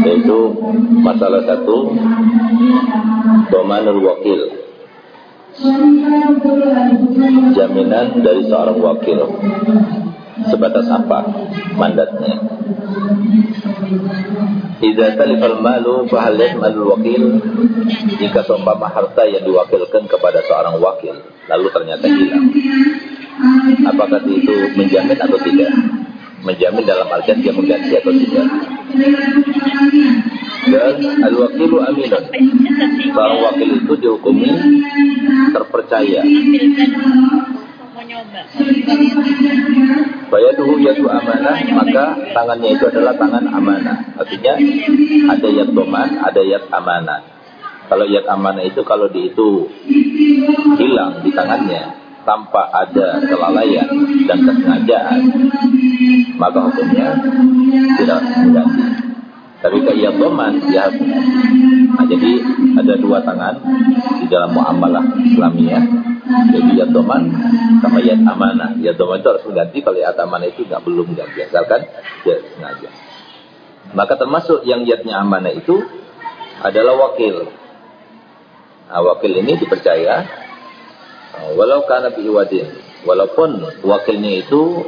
Yaitu masalah satu Domanul wakil. Jaminan dari seorang wakil. Sebatas apa mandatnya? Idza talifal malu fahal yasmalul wakil. Jika seumpama harta yang diwakilkan kepada seorang wakil Lalu ternyata hilang. Apakah itu menjamin atau tidak Menjamin dalam artian dia mengganti atau tidak Dan al-wakilu aminun Seorang wakil itu dihukumi terpercaya Bayaduhu yadu amanah, maka tangannya itu adalah tangan amanah. Artinya ada yad doman, ada yad amanah. Kalau yad amanah itu kalau di itu hilang di tangannya tanpa ada kelalaian dan kesengajaan, maka hukumnya tidak mengganti. Tapi ke yad doman, ya nah, jadi ada dua tangan di dalam muamalah Islamiyah jadi yad doman sama yad amanah. Yad doman itu harus mengganti, kalau yad amanah itu nggak belum ganti. Asalkan dia sengaja. Maka termasuk yang yadnya amanah itu adalah wakil. Nah, wakil ini dipercaya walau karena biwadin. Walaupun wakilnya itu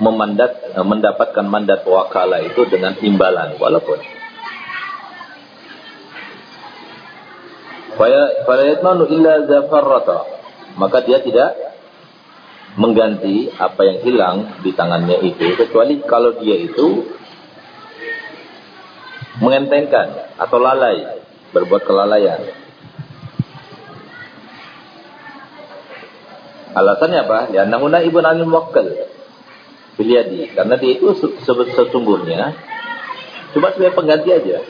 memandat, mendapatkan mandat wakala itu dengan imbalan. Walaupun. Illa zafarrata maka dia tidak mengganti apa yang hilang di tangannya itu kecuali kalau dia itu mengentengkan atau lalai berbuat kelalaian alasannya apa ya nahuna ibn al muwakkal biliyadi karena dia itu sesungguhnya cuma sebagai pengganti aja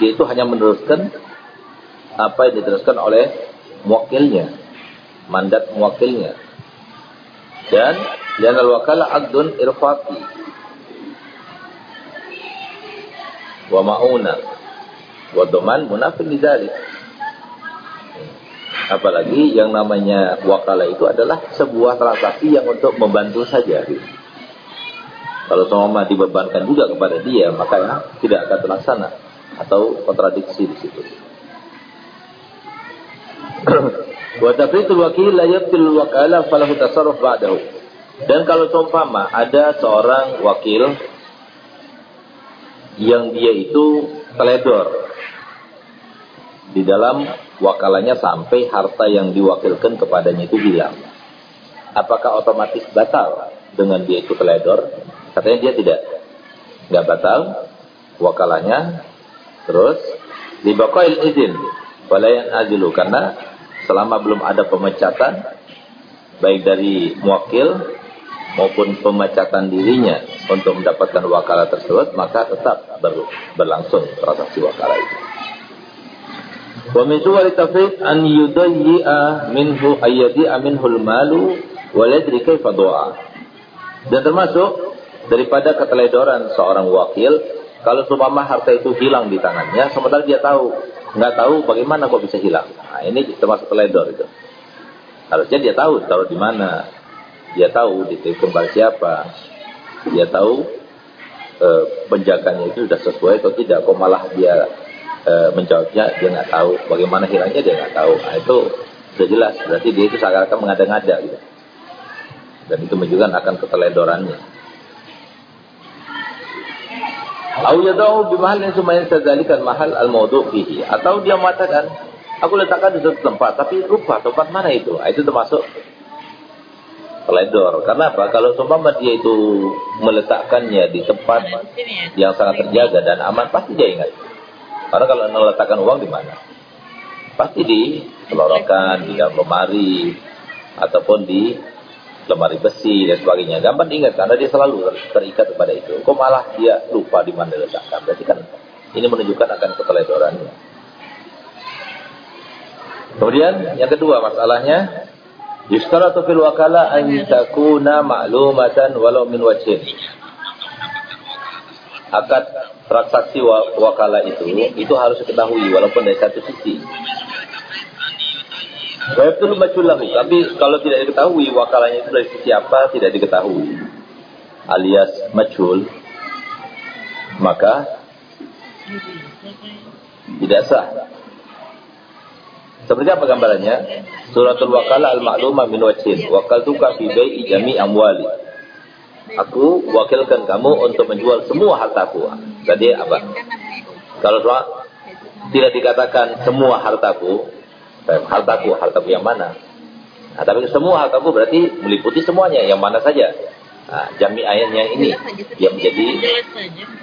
dia itu hanya meneruskan apa yang diteruskan oleh muwakilnya mandat mewakilnya. Dan dan al-wakala abdun irfaqi. Wa ma'una. Wa doman munafin lidalik. Apalagi yang namanya wakala itu adalah sebuah transaksi yang untuk membantu saja. Kalau semua dibebankan juga kepada dia, maka ya, tidak akan terlaksana atau kontradiksi di situ. Wa tafritul wakil wakala falahu tasarruf ba'dahu. Dan kalau seumpama ada seorang wakil yang dia itu teledor di dalam wakalannya sampai harta yang diwakilkan kepadanya itu hilang. Apakah otomatis batal dengan dia itu teledor? Katanya dia tidak. Nggak batal wakalanya. Terus dibakail izin. Walayan azilu. Karena selama belum ada pemecatan baik dari muwakil maupun pemecatan dirinya untuk mendapatkan wakalah tersebut maka tetap ber, berlangsung transaksi wakalah itu. Wa min suwari tafrid an yudayyi'a minhu ayyadi'a minhu al-malu wa ladri kaifa Dan termasuk daripada keteledoran seorang wakil kalau sumama harta itu hilang di tangannya sementara dia tahu nggak tahu bagaimana kok bisa hilang. Nah, ini termasuk teledor itu. Harusnya dia tahu taruh di mana. Dia tahu dititipkan pada siapa. Dia tahu e, penjaganya itu sudah sesuai atau tidak. Kok malah dia e, menjawabnya dia nggak tahu. Bagaimana hilangnya dia nggak tahu. Nah, itu sudah jelas. Berarti dia itu seakan-akan mengada-ngada gitu. Dan itu menunjukkan akan keteledorannya. Au bi mahallin summa yastadzalikan mahal al-mawdu' fihi. Atau dia mengatakan, aku letakkan di satu tempat, tapi lupa tempat mana itu. Nah, itu termasuk teledor. Karena apa? Kalau seumpama dia itu meletakkannya di tempat yang sangat terjaga dan aman, pasti dia ingat. Karena kalau meletakkan uang di mana? Pasti di selorokan, di dalam lemari, ataupun di lemari besi dan sebagainya. Gampang diingat karena dia selalu terikat kepada itu. Kok malah dia lupa di mana letakkan. Berarti kan ini menunjukkan akan keteledorannya. Kemudian yang kedua masalahnya Yustaratu fil wakala an takuna ma'lumatan walau min wajhin. Akad transaksi wakala itu itu harus diketahui walaupun dari satu sisi. Tapi kalau tidak diketahui wakalanya itu dari siapa tidak diketahui. Alias majul. maka tidak sah. Seperti apa gambarannya? Suratul Wakalah al-ma'lumah min wajhin. Wakaltuka fi bai'i jami amwali. Aku wakilkan kamu untuk menjual semua hartaku. Jadi apa? Kalau tidak dikatakan semua hartaku, hartaku, hartaku yang mana? Nah, tapi semua hartaku berarti meliputi semuanya, yang mana saja. Nah, jami ayatnya ini yang menjadi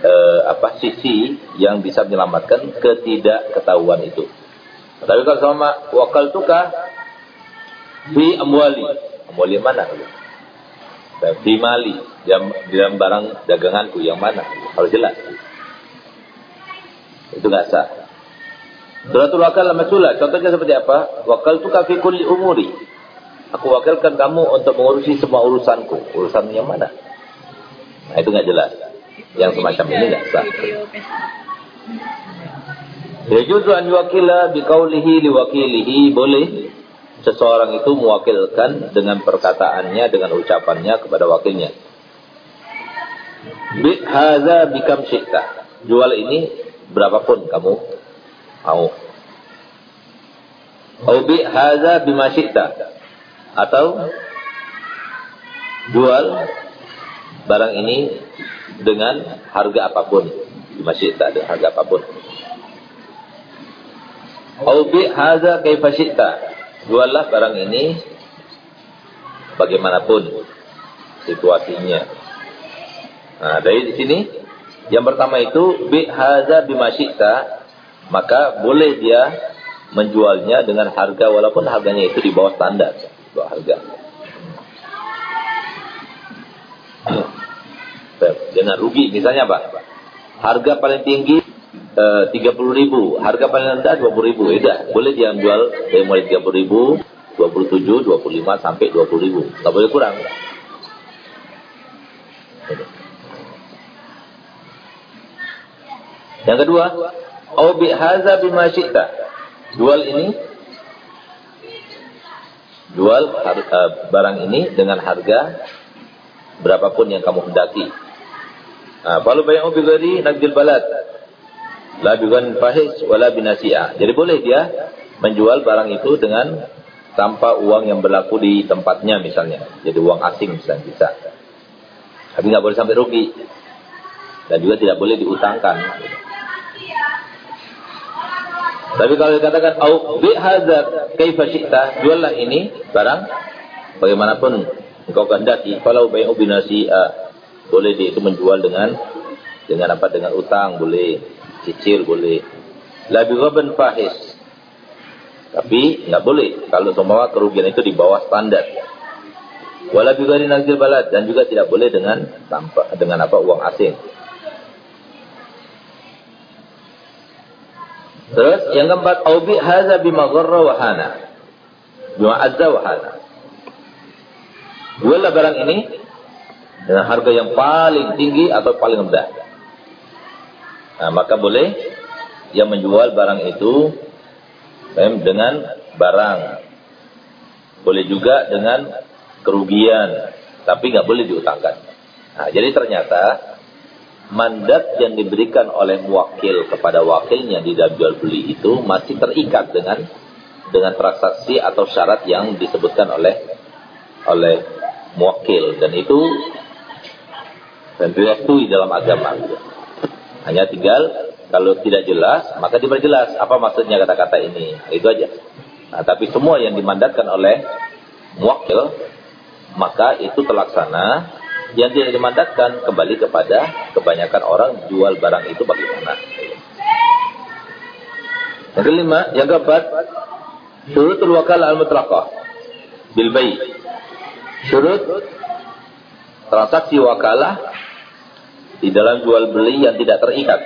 uh, apa sisi yang bisa menyelamatkan ketidakketahuan itu. Tapi kalau sama wakal tuka fi amwali, amwali mana? Fi mali, dalam barang daganganku yang mana? Harus jelas. Itu nggak sah. Suratul wakal masula. Contohnya seperti apa? Wakal tuka fi kulli umuri. Aku wakilkan kamu untuk mengurusi semua urusanku. Urusan yang mana? Nah, itu nggak jelas. Yang semacam ini nggak sah. Yajuzu an yuwakila biqaulihi liwakilihi boleh seseorang itu mewakilkan dengan perkataannya dengan ucapannya kepada wakilnya. Bi hadza bikam syi'ta. Jual ini berapapun kamu mau. Au bi hadza bima atau jual barang ini dengan harga apa pun tak ada harga apa pun au bi hadza kaifa syi'ta juallah barang ini bagaimanapun situasinya nah dari di sini yang pertama itu bi hadza bima syi'ta maka boleh dia menjualnya dengan harga walaupun harganya itu di bawah standar dua harga. Dengan rugi, misalnya apa? Harga paling tinggi tiga puluh ribu, harga paling rendah dua puluh ribu, ya boleh dia jual dari mulai tiga puluh ribu, dua puluh tujuh, dua puluh lima sampai dua puluh ribu, nggak boleh kurang. Yang kedua, Obi haza bima Jual ini jual uh, barang ini dengan harga berapapun yang kamu hendaki. Kalau bayang ubi gari nagdil balad. La bigan fahis wala binasi'ah. Jadi boleh dia menjual barang itu dengan tanpa uang yang berlaku di tempatnya misalnya. Jadi uang asing misalnya bisa. Tapi nggak boleh sampai rugi. Dan juga tidak boleh diutangkan. Tapi kalau dikatakan au bi hadza kaifa syi'ta, juallah ini barang bagaimanapun engkau kehendaki. Kalau bai'u binasi'a, boleh dia itu menjual dengan dengan apa? Dengan utang boleh, cicil boleh. La bi ghaban fahis. Tapi nggak boleh kalau semua kerugian itu di bawah standar. Wala bi ghairi nazil balad dan juga tidak boleh dengan tanpa dengan apa uang asing. Terus yang keempat, aubi hadza bima gharra wa. Bima azza wa hana. Juallah barang ini dengan harga yang paling tinggi atau paling rendah. Nah, maka boleh yang menjual barang itu dengan barang. Boleh juga dengan kerugian, tapi nggak boleh diutangkan. Nah, jadi ternyata mandat yang diberikan oleh wakil kepada wakilnya di dalam jual beli itu masih terikat dengan dengan transaksi atau syarat yang disebutkan oleh oleh muwakil dan itu dan direstui dalam agama. Hanya tinggal kalau tidak jelas maka diperjelas apa maksudnya kata-kata ini itu aja. Nah, tapi semua yang dimandatkan oleh muwakil maka itu terlaksana yang tidak dimandatkan kembali kepada kebanyakan orang jual barang itu bagaimana. Yang kelima, yang keempat, syurutul wakal al-mutlaqah bil bai. Syurut transaksi wakalah di dalam jual beli yang tidak terikat.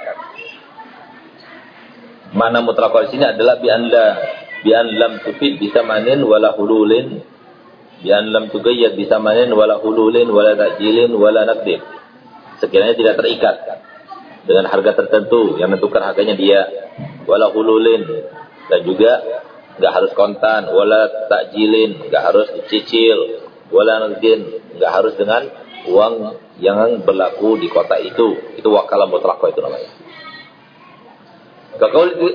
Mana mutlaqah di sini adalah bi an la bi an lam tufid bi samanin wala hululin Bian lam tugayyad bisamanin wala hululin wala takjilin wala. Sekiranya tidak terikat dengan harga tertentu yang menentukan harganya dia wala hululin dan juga nggak harus kontan wala takjilin nggak harus dicicil wala nakdir nggak harus dengan uang yang berlaku di kota itu. Itu wakalah mutlaqah itu namanya.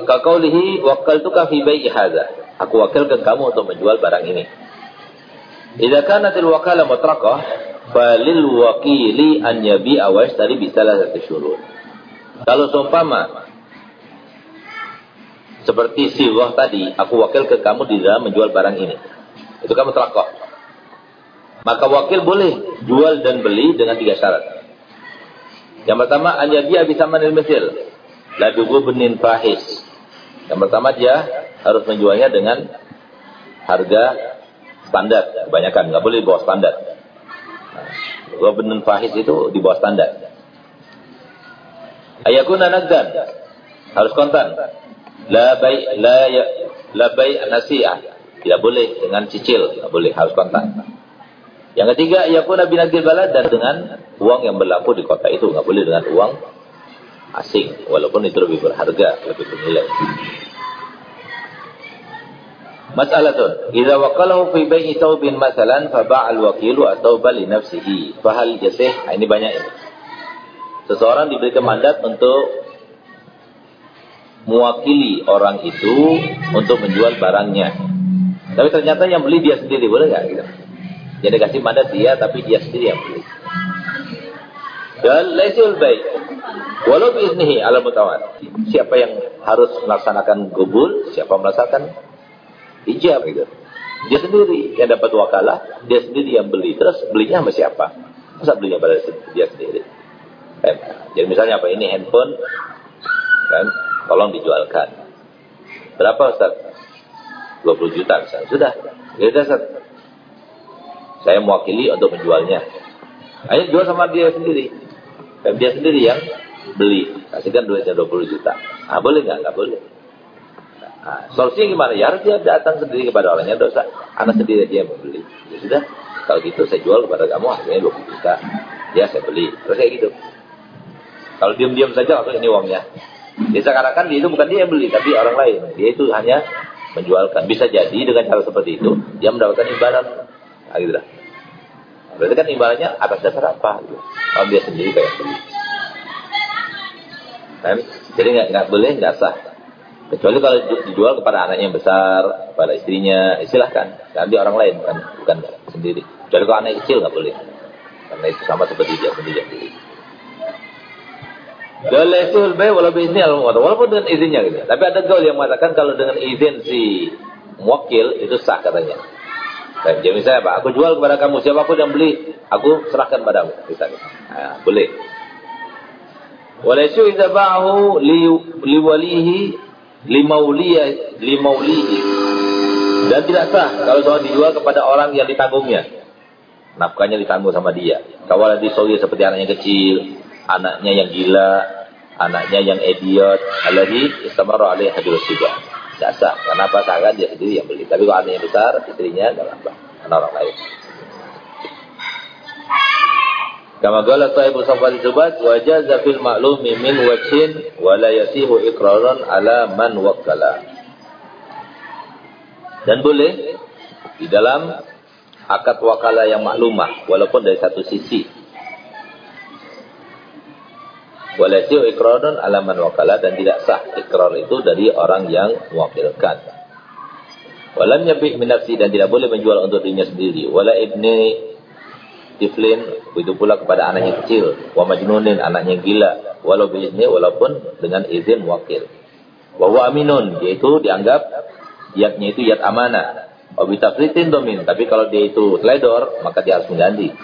Kakaulihi wakaltuka fi bai'i hadza. Aku wakilkan kamu untuk menjual barang ini. Idza kanatil wakalah mutlaqah falil wakili an yabi'a wa yashtari bi thalathati syurut. Kalau seumpama seperti siwah tadi, aku wakil ke kamu di dalam menjual barang ini. Itu kamu telakoh. Maka wakil boleh jual dan beli dengan tiga syarat. Yang pertama, dia bisa manil mesil. Ladugu benin fahis. Yang pertama dia harus menjualnya dengan harga standar. Kebanyakan, nggak boleh di bawah standar. Nah, benin fahis itu di bawah standar. Ayakuna nagdan. Harus kontan. La bay la ya, la bay nasi'ah. Tidak boleh dengan cicil, tidak boleh harus kontak. Yang ketiga, yakuna binagil balad dan dengan uang yang berlaku di kota itu, nggak boleh dengan uang asing, walaupun itu lebih berharga, lebih bernilai. Masalah tu, idza waqalahu fi bai'i thawbin masalan fa ba'al wakilu atau bali nafsihi, fa hal yasih? Ah, ini banyak ini. Seseorang diberikan mandat untuk mewakili orang itu untuk menjual barangnya. Tapi ternyata yang beli dia sendiri, boleh nggak gitu? Jadi kasih mandat dia, tapi dia sendiri yang beli. Dan laisul baik. Walau biiznihi ala mutawat. Siapa yang harus melaksanakan gubul, siapa melaksanakan hijab gitu. Dia sendiri yang dapat wakalah, dia sendiri yang beli. Terus belinya sama siapa? Masa belinya pada dia sendiri? Kan? Jadi misalnya apa ini handphone, kan? Tolong dijualkan. Berapa Ustaz? 20 juta misalnya. Sudah. Ya sudah, Saya mewakili untuk menjualnya. Ayo jual sama dia sendiri. Dan dia sendiri yang beli. Kasihkan duitnya 20 juta. Ah, boleh nggak? Nggak boleh. Nah, solusinya gimana? Ya harus dia datang sendiri kepada orangnya dosa. Anak sendiri dia membeli. Ya sudah. Kalau gitu saya jual kepada kamu harganya 20 juta. Ya saya beli. Terus kayak gitu. Kalau diam-diam saja langsung ini uangnya. Dia sekarang kan dia itu bukan dia yang beli, tapi orang lain. Dia itu hanya menjualkan. Bisa jadi dengan cara seperti itu dia mendapatkan imbalan. Nah, gitu lah. Berarti kan imbalannya atas dasar apa? Gitu. Kalau dia sendiri kayak beli. Kan? Jadi nggak nggak boleh nggak sah. Kecuali kalau dijual kepada anaknya yang besar, kepada istrinya, silahkan. Nanti orang lain bukan bukan sendiri. Kecuali kalau anak kecil nggak boleh. Karena itu sama seperti dia sendiri beli. Dalatul bay walau biizni al walaupun dengan izinnya gitu. Tapi ada gaul yang mengatakan kalau dengan izin si wakil itu sah katanya. Dan jadi misalnya Pak, aku jual kepada kamu, siapa siapa pun yang beli, aku serahkan padamu misalnya. Nah, boleh. Walaisu idza ba'ahu li liwalihi limauliyah limaulihi. Dan tidak sah kalau soal dijual kepada orang yang ditanggungnya. Nafkahnya ditanggung sama dia. Kalau disolir seperti anaknya kecil, anaknya yang gila, anaknya yang idiot, alladhi istamara alaihi hajul sibah. Tidak sah. Kenapa? Karena dia sendiri yang beli. Tapi kalau anaknya besar, istrinya tidak apa. Karena orang lain. Kama qala sahibu safari subat wa jaza fil ma'lumi min wajhin wa yasihu ala man wakkala. Dan boleh di dalam akad wakalah yang maklumah walaupun dari satu sisi Walasiu ikrarun alaman wakala dan tidak sah ikrar itu dari orang yang mewakilkan. Walam yabih minafsi dan tidak boleh menjual untuk dirinya sendiri. Wala ibni tiflin itu pula kepada anaknya kecil. Wa majnunin anaknya gila. Walau biizni walaupun dengan izin wakil. Wa aminun yaitu dianggap yatnya itu yat amanah. Wa bitafritin domin tapi kalau dia itu teledor maka dia harus mengganti.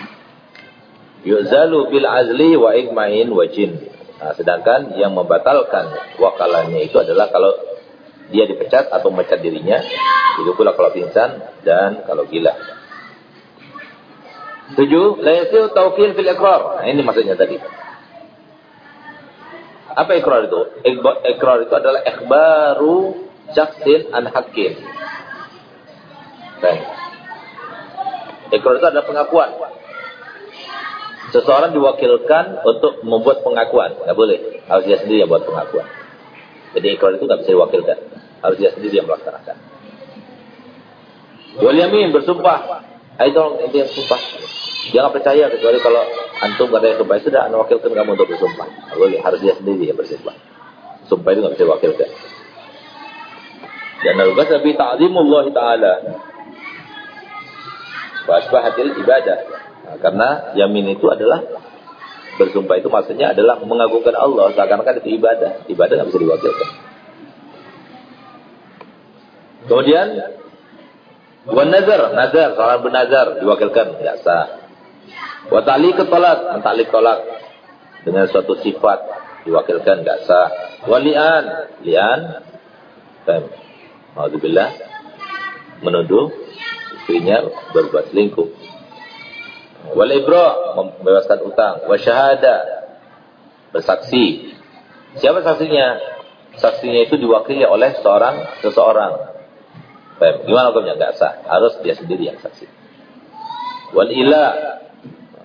Yu'zalu bil azli wa igmain wa jin. Nah, sedangkan yang membatalkan wakalannya itu adalah kalau dia dipecat atau memecat dirinya, itu pula kalau pingsan dan kalau gila. Tujuh, laysil tawkil fil ikrar. Nah, ini maksudnya tadi. Apa ikrar itu? Ikrar itu adalah ikhbaru syaksin an hakim. Ikrar itu adalah pengakuan Seseorang diwakilkan untuk membuat pengakuan. Nggak boleh. Harus dia sendiri yang buat pengakuan. Jadi ikrar itu nggak bisa diwakilkan. Harus dia sendiri yang melaksanakan. Wal yamin bersumpah Ayo tolong inti yang sumpah. Jangan percaya kecuali kalau antum kata yang sumpah sudah anda wakilkan kamu untuk bersumpah. Boleh harus dia sendiri yang bersumpah. Sumpah itu nggak bisa wakilkan. Dan al-ghasa bi ta'zimullah taala. Wa ibadah. Karena yamin itu adalah bersumpah itu maksudnya adalah mengagungkan Allah seakan-akan itu ibadah. Ibadah nggak bisa diwakilkan. Kemudian Wan nazar, nazar, seorang bernazar diwakilkan tidak sah. Wa ta'liq tolak, mentalik tolak dengan suatu sifat diwakilkan tidak sah. Wa li'an, li'an, Alhamdulillah menuduh istrinya berbuat selingkuh. Wal ibra membebaskan utang, wa syahada bersaksi. Siapa saksinya? Saksinya itu diwakili oleh seorang seseorang gimana hukumnya? Enggak sah. Harus dia sendiri yang saksi. Wal ila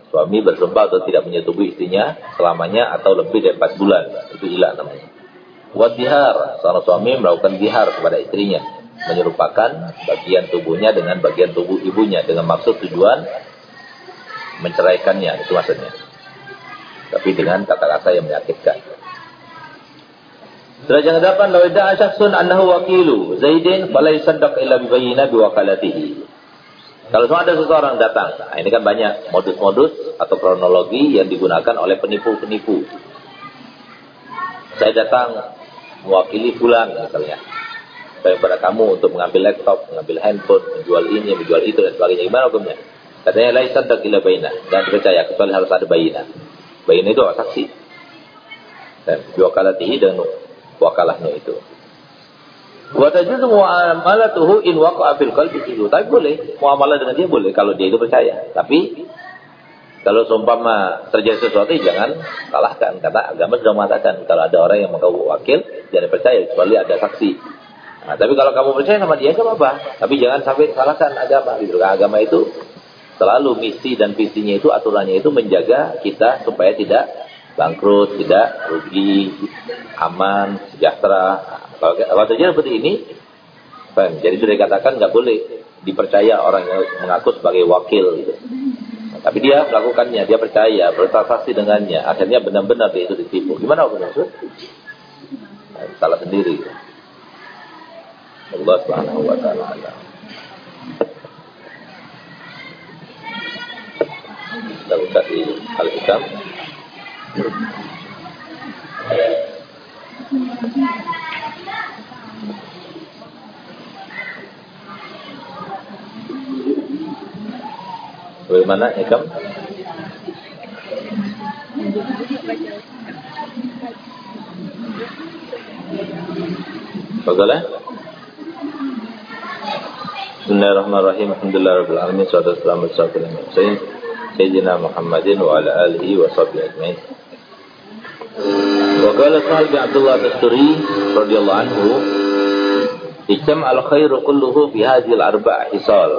suami bersumpah atau tidak menyetubuhi istrinya selamanya atau lebih dari 4 bulan. Itu ila namanya. Wal dihar, seorang suami melakukan dihar kepada istrinya, menyerupakan bagian tubuhnya dengan bagian tubuh ibunya dengan maksud tujuan menceraikannya, itu maksudnya. Tapi dengan kata-kata yang menyakitkan. Derajat ke-8 law syakhsun annahu wakilu Zaidin fala yusaddaq illa bi bayyina bi. Kalau semua ada seseorang datang, nah ini kan banyak modus-modus atau kronologi yang digunakan oleh penipu-penipu. Saya datang mewakili bulan misalnya. Saya pada kamu untuk mengambil laptop, mengambil handphone, menjual ini, menjual itu dan sebagainya. Gimana hukumnya? Katanya la yusaddaq illa bayyina. Dan dipercaya kecuali harus ada bayina. Bayina itu saksi. Dan biwakalatihi dan wakalahnya itu. Wa tajuzu muamalatuhu in waqa'a fil qalbi itu. Tapi boleh muamalah dengan dia boleh kalau dia itu percaya. Tapi kalau seumpama terjadi sesuatu jangan salahkan karena agama sudah mengatakan kalau ada orang yang mau wakil jangan percaya kecuali ada saksi. Nah, tapi kalau kamu percaya sama dia enggak apa-apa. Tapi jangan sampai salahkan agama gitu. Agama itu selalu misi dan visinya itu aturannya itu menjaga kita supaya tidak bangkrut, tidak rugi, aman, sejahtera. Kalau, terjadi seperti ini, fine. jadi sudah dikatakan nggak boleh dipercaya orang yang mengaku sebagai wakil. Gitu. Tapi dia melakukannya, dia percaya, bertransaksi dengannya. Akhirnya benar-benar dia itu ditipu. Gimana hukumnya? Nah, salah sendiri. Allah Subhanahu wa taala. Kita buka di Al-Hikam Bagaimana Ikam? Bagaimana? Bismillahirrahmanirrahim. Alhamdulillah rabbil alamin. Salatu wassalamu ala Sayyidina Muhammadin wa ala alihi wa sahbihi ajma'in. وقال سهل بن عبد الله الدستوري رضي الله عنه اجتمع الخير كله في هذه الأربع حصال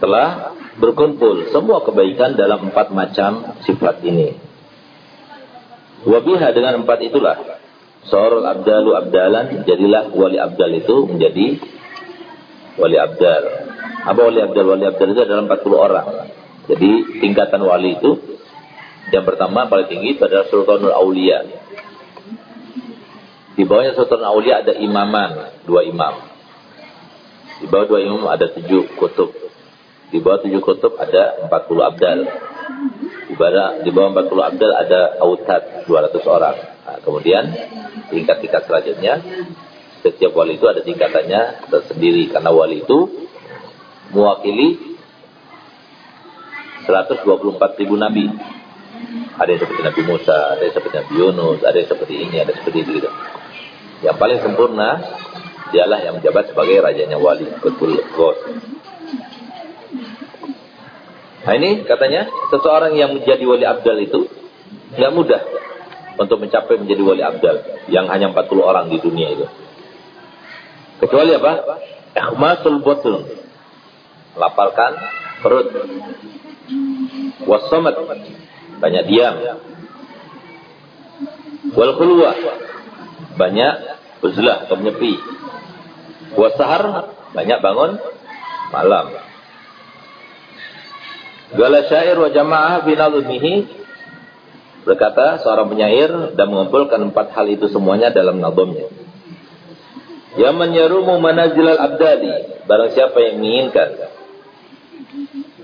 telah berkumpul semua kebaikan dalam empat macam sifat ini. Wabiha dengan empat itulah Sorol abdalu abdalan jadilah wali abdal itu menjadi wali abdal. Apa wali abdal? Wali abdal itu adalah 40 orang. Jadi tingkatan wali itu yang pertama paling tinggi itu adalah Sultanul Aulia. Di bawahnya Sultanul Aulia ada imaman, dua imam. Di bawah dua imam ada tujuh kutub. Di bawah tujuh kutub ada empat puluh abdal. Di bawah, di bawah empat puluh abdal ada dua ratus orang. Nah, kemudian tingkat-tingkat selanjutnya, setiap wali itu ada tingkatannya tersendiri. Karena wali itu mewakili 124 ribu nabi ada yang seperti Nabi Musa, ada yang seperti Nabi Yunus, ada yang seperti ini, ada seperti itu. Gitu. Yang paling sempurna, dialah yang menjabat sebagai rajanya wali, betul gos. Nah ini katanya, seseorang yang menjadi wali abdal itu, nggak mudah untuk mencapai menjadi wali abdal, yang hanya 40 orang di dunia itu. Kecuali apa? Ikhmasul botol. Lapalkan perut. Wasomat banyak diam. Wal khulwa, banyak uzlah atau menyepi. Wasahar, banyak bangun malam. Gala syair wa jamaah binalumihi berkata seorang penyair dan mengumpulkan empat hal itu semuanya dalam nazamnya. Ya menyerumu manazilal abdali barang siapa yang menginginkan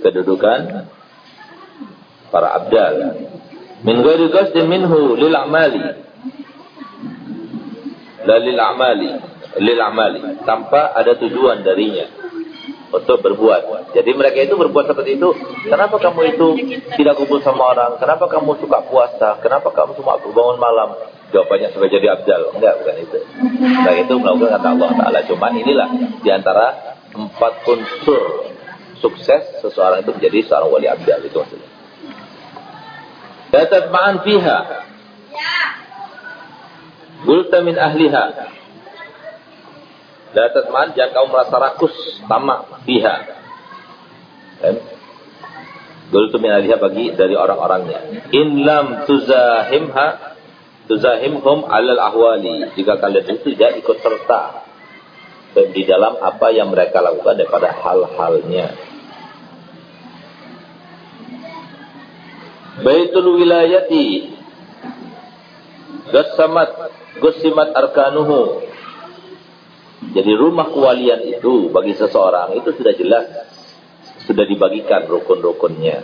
kedudukan para abdal min ghairi qasdin minhu lil a'mali la lil a'mali lil a'mali tanpa ada tujuan darinya untuk berbuat. Jadi mereka itu berbuat seperti itu. Kenapa kamu itu tidak kumpul sama orang? Kenapa kamu suka puasa? Kenapa kamu cuma bangun malam? Jawabannya supaya jadi abdal. Enggak, bukan itu. Nah itu melakukan kata Allah Ta'ala. Cuman inilah di antara empat unsur sukses seseorang itu menjadi seorang wali abdal. Itu maksudnya. Datat ma'an fiha. Gulta min ahliha. La tatman jangan kamu merasa rakus tamak biha. Kan? Dulu itu minaliha bagi dari orang-orangnya. In lam tuzahimha tuzahimhum alal ahwali. Jika kalian itu tidak ikut serta di dalam apa yang mereka lakukan daripada hal-halnya. Baitul wilayati Gasamat Gusimat arkanuhu jadi rumah kewalian itu bagi seseorang itu sudah jelas sudah dibagikan rukun-rukunnya.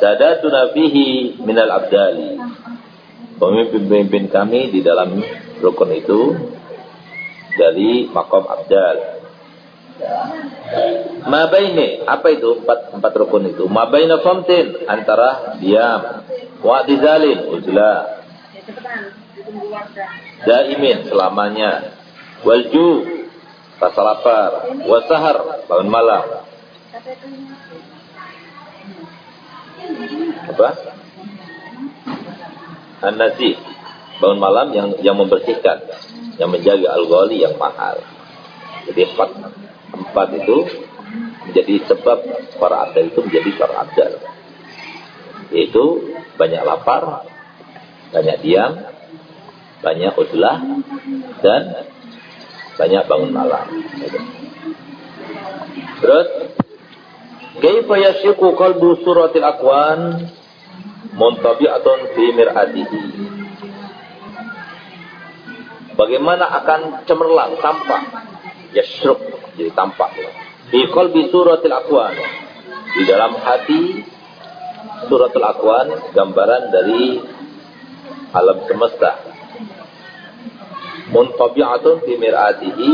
Sadatuna fihi minal abdali. Pemimpin-pemimpin kami di dalam rukun itu dari makom abdal. Mabaini, apa itu? Empat, empat rukun itu? Mabaina somtin, antara diam. Wa'dizalin, uzlah daimin selamanya. Walju rasa lapar. Wasahar bangun malam. Apa? An bangun malam yang yang membersihkan. Yang menjaga al yang mahal. Jadi empat itu menjadi sebab para abdal itu menjadi para abdal yaitu banyak lapar banyak diam banyak uzlah dan banyak bangun malam. Terus kaifa yashiqu qalbu suratil aqwan muntabi'atun fi mir'atihi. Bagaimana akan cemerlang tampak yashruk jadi tampak di qalbi suratil aqwan di dalam hati suratul aqwan gambaran dari alam semesta muntabi'atun fi mir'atihi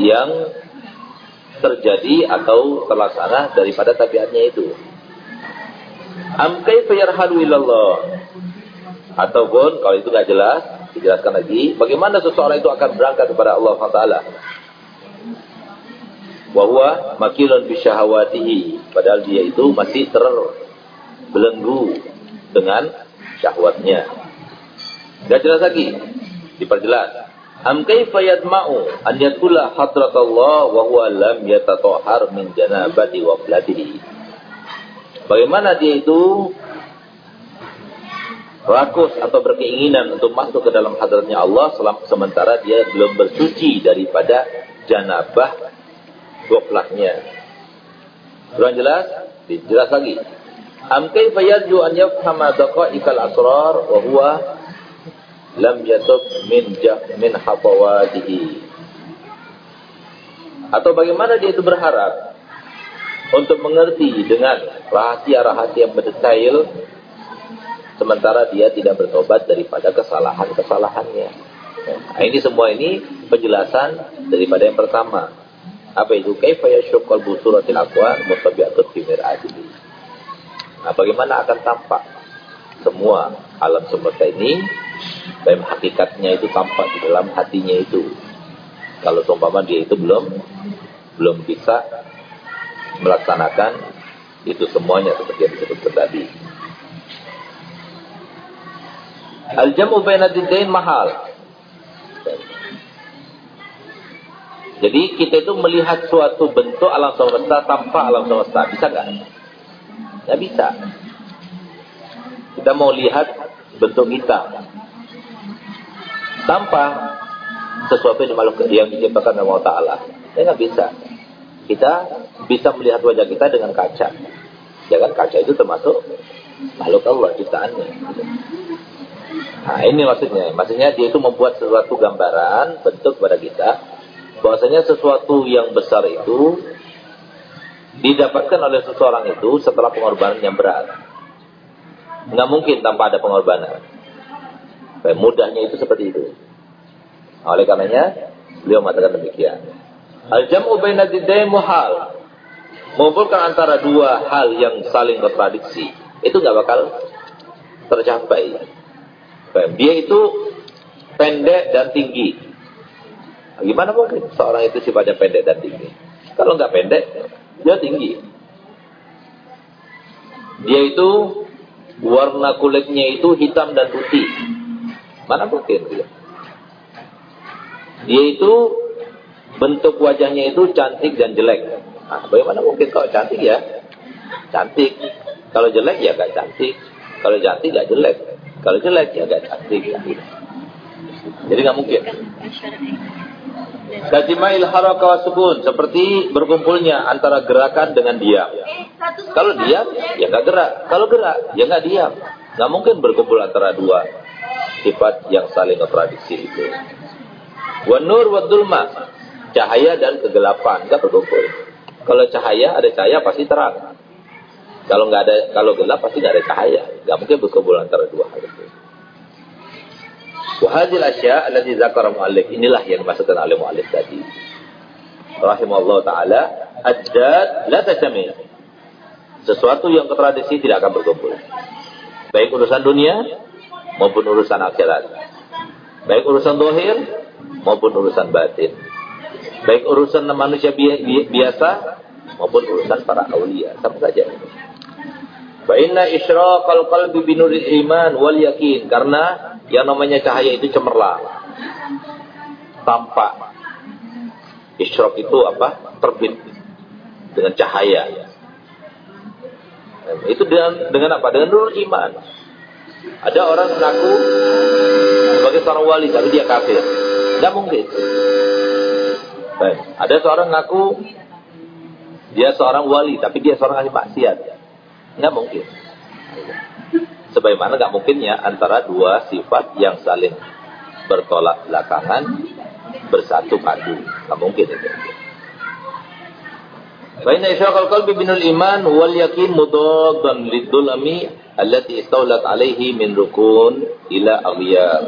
yang terjadi atau terlaksana daripada tabiatnya itu. Am kaifa yarhalu ilallah? Ataupun kalau itu nggak jelas, dijelaskan lagi, bagaimana seseorang itu akan berangkat kepada Allah Taala? Wahwa makilun bisyahawatihi, padahal dia itu masih terbelenggu dengan syahwatnya. Gak jelas lagi. Diperjelas. Am kaifa yadma'u an yadkhula hadratullah wa huwa lam yatatahhar min janabati wa flatihi. Bagaimana dia itu rakus atau berkeinginan untuk masuk ke dalam hadratnya Allah sementara dia belum bersuci daripada janabah goplaknya. Kurang jelas? Dijelas lagi. Am kaifa yarju an yafhama daqa'iqal asrar wa huwa lam yatub min min hafawadihi atau bagaimana dia itu berharap untuk mengerti dengan rahasia-rahasia yang mendetail sementara dia tidak bertobat daripada kesalahan-kesalahannya. Nah, ini semua ini penjelasan daripada yang pertama. Apa itu? Kaifa yashqal busuratil aqwa mutabi'atut fi mir'atihi. Nah, bagaimana akan tampak semua alam semesta ini dan hakikatnya itu tampak di dalam hatinya itu. Kalau seumpama dia itu belum belum bisa melaksanakan itu semuanya seperti yang disebut tadi. Al-jamu baina mahal. Jadi kita itu melihat suatu bentuk alam semesta tanpa alam semesta. Bisa nggak? Nggak bisa. Kita mau lihat bentuk kita tanpa sesuatu yang makhluk yang diciptakan oleh Allah Taala. Ya nggak bisa. Kita bisa melihat wajah kita dengan kaca. Ya kan kaca itu termasuk makhluk Allah ciptaannya. Nah ini maksudnya. Maksudnya dia itu membuat sesuatu gambaran bentuk pada kita. Bahwasanya sesuatu yang besar itu didapatkan oleh seseorang itu setelah pengorbanan yang berat. Nggak mungkin tanpa ada pengorbanan. Mudahnya itu seperti itu. Oleh karenanya, beliau mengatakan demikian. Al-jam'u baina muhal. Mengumpulkan antara dua hal yang saling kontradiksi. Itu nggak bakal tercapai. Dia itu pendek dan tinggi. Gimana mungkin seorang itu sifatnya pendek dan tinggi? Kalau nggak pendek, dia tinggi. Dia itu warna kulitnya itu hitam dan putih. Mana mungkin dia? Dia itu bentuk wajahnya itu cantik dan jelek. Nah, bagaimana mungkin kalau cantik ya? Cantik. Kalau jelek ya gak cantik. Kalau cantik gak jelek. Kalau jelek ya gak cantik. Jadi gak mungkin. Kajima'il haraka wa sukun. Seperti berkumpulnya antara gerakan dengan diam. Kalau diam, ya gak gerak. Kalau gerak, ya gak diam. Gak mungkin berkumpul antara dua sifat yang saling kontradiksi itu. Wa nur wa dulma. Cahaya dan kegelapan. Enggak berkumpul. Kalau cahaya, ada cahaya pasti terang. Kalau nggak ada, kalau gelap pasti nggak ada cahaya. Nggak mungkin berkumpul antara dua hal itu. Wahadil asya allati zakara mu'allif. Inilah yang dimaksudkan oleh mu'allif tadi. Rahimahullah ta'ala. Addad la tajami. Sesuatu yang ketradisi tidak akan berkumpul. Baik urusan dunia maupun urusan akhirat. Baik urusan dohir maupun urusan batin. Baik urusan manusia biasa maupun urusan para awliya. Sama saja. Fa inna isyraqal qalbi binuril iman wal yakin karena yang namanya cahaya itu cemerlang. Tampak. Isyraq itu apa? Terbit dengan cahaya. Itu dengan dengan apa? Dengan nur iman. Ada orang mengaku sebagai seorang wali tapi dia kafir. Tidak mungkin. Baik. Ada seorang ngaku dia seorang wali, tapi dia seorang ahli maksiat. Tidak mungkin. Sebagaimana nggak mungkinnya antara dua sifat yang saling bertolak belakangan bersatu padu. Nggak mungkin itu. Baina isyaqal qalbi binul iman wal yakin mudaddan lidulami allati istawlat alaihi min rukun ila aghyar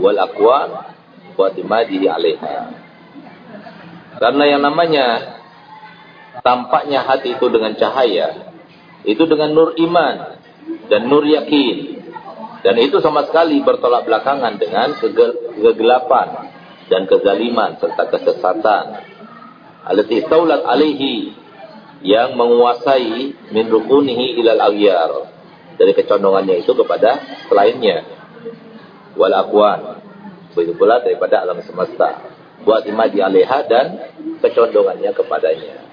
wal aqwan wa dimadihi alaiha. Karena yang namanya tampaknya hati itu dengan cahaya, itu dengan nur iman dan nur yakin. Dan itu sama sekali bertolak belakangan dengan kegelapan dan kezaliman serta kesesatan. Alati taulat alaihi yang menguasai min rukunihi ilal aghyar dari kecondongannya itu kepada selainnya wal aqwan Begitu pula daripada alam semesta. Buat imadi alaiha dan kecondongannya kepadanya.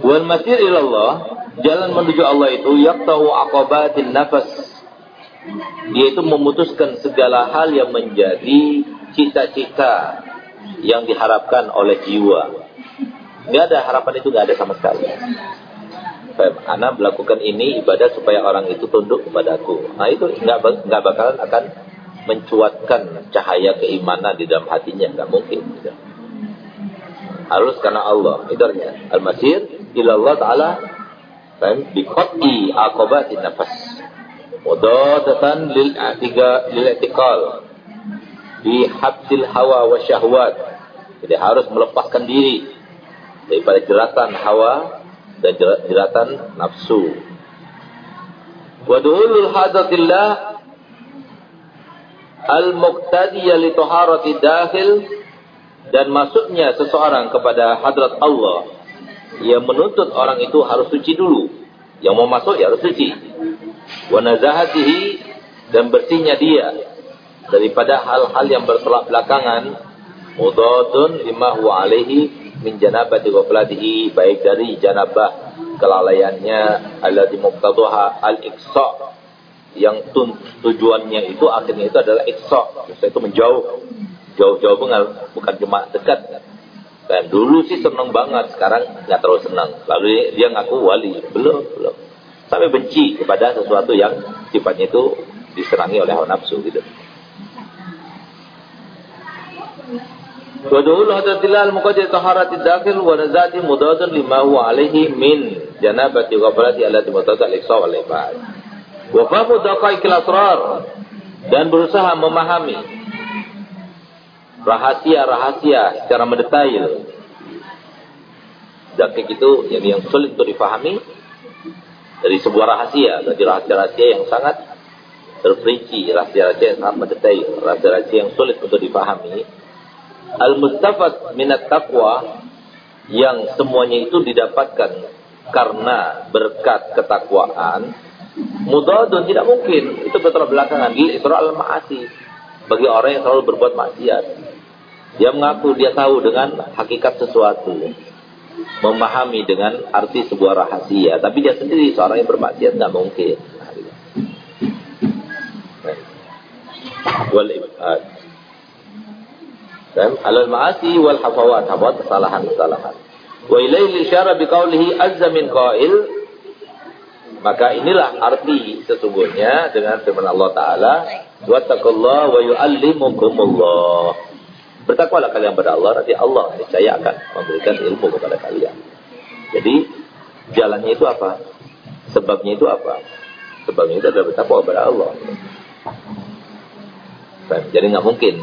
Wal masir ilallah, jalan menuju Allah itu yaqtau aqabatin nafas. Dia itu memutuskan segala hal yang menjadi cita-cita yang diharapkan oleh jiwa. Tidak ada harapan itu nggak ada sama sekali. Karena melakukan ini ibadah supaya orang itu tunduk kepadaku. Nah itu nggak nggak bakalan akan mencuatkan cahaya keimanan di dalam hatinya nggak mungkin gitu. harus karena Allah itu artinya al-masir ilallah taala dan biqati aqabati nafas. Wadadatan lil atiga lil i'tiqal. Di habsil hawa wa syahwat. Jadi harus melepaskan diri daripada jeratan hawa dan jeratan nafsu. Wa hadatillah al-muqtadiyya li taharati dakhil dan masuknya seseorang kepada hadrat Allah yang menuntut orang itu harus suci dulu. Yang mau masuk ya harus suci. Wa nazahatihi dan bersihnya dia daripada hal-hal yang bertolak belakangan mudadun lima huwa alaihi min janabati ghaflatihi baik dari janabah kelalaiannya alladhi muqtadaha al-iqsa yang tujuannya itu akhirnya itu adalah iksa, itu menjauh, jauh-jauh bukan cuma dekat. Dan dulu sih seneng banget, sekarang nggak terlalu senang. Lalu dia ngaku wali, belum, belum. Sampai benci kepada sesuatu yang sifatnya itu diserangi oleh hawa nafsu gitu. Wadul hadratillah al-muqaddir taharati dakhil wa nazati mudadun lima huwa alaihi min janabati wa balati allati mutata al-iqsa wal ibad. Wa fahimu daqaiqil dan berusaha memahami rahasia-rahasia secara mendetail. Dakik itu yang yang sulit untuk difahami dari sebuah rahasia, dari rahasia-rahasia yang sangat terperinci, rahasia-rahasia yang sangat mendetail, rahasia-rahasia yang sulit untuk difahami. Al-mustafad minat taqwa yang semuanya itu didapatkan karena berkat ketakwaan mudadun tidak mungkin. Itu betul belakangan Isra al-ma'asi. Bagi orang yang selalu berbuat maksiat dia mengaku dia tahu dengan hakikat sesuatu memahami dengan arti sebuah rahasia. Tapi dia sendiri seorang yang bermaksiat nggak mungkin. Wal ibad. Dan alal ma'asi wal hafawat, hafawat kesalahan-kesalahan. Wa ilaihi isyara biqaulihi azza min qail. Maka inilah arti sesungguhnya dengan firman Allah Ta'ala Wattakullah wa yu'allimukumullah Bertakwalah kalian pada Allah Nanti Allah niscaya akan memberikan ilmu kepada kalian Jadi jalannya itu apa? Sebabnya itu apa? Sebabnya itu adalah bertakwa kepada Allah Jadi nggak mungkin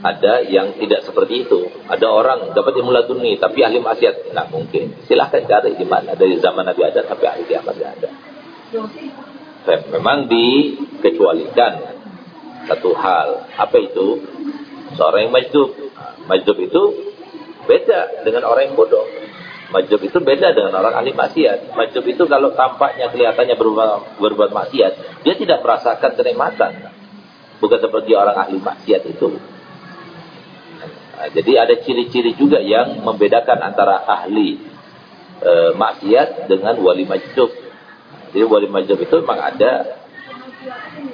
ada yang tidak seperti itu. Ada orang dapat ilmu laduni tapi ahli maksiat. Tidak mungkin. Silahkan cari di mana. Dari zaman Nabi ada tapi ahli kiamat tidak ada. Memang dikecualikan satu hal. Apa itu? Seorang yang majdub. Majdub itu beda dengan orang yang bodoh. Majdub itu beda dengan orang ahli maksiat. Majdub itu kalau tampaknya kelihatannya berbuat, berbuat maksiat, dia tidak merasakan kenikmatan. Bukan seperti orang ahli maksiat itu. Nah, jadi ada ciri-ciri juga yang membedakan antara ahli e, maksiat dengan wali majdub. Jadi wali majdub itu memang ada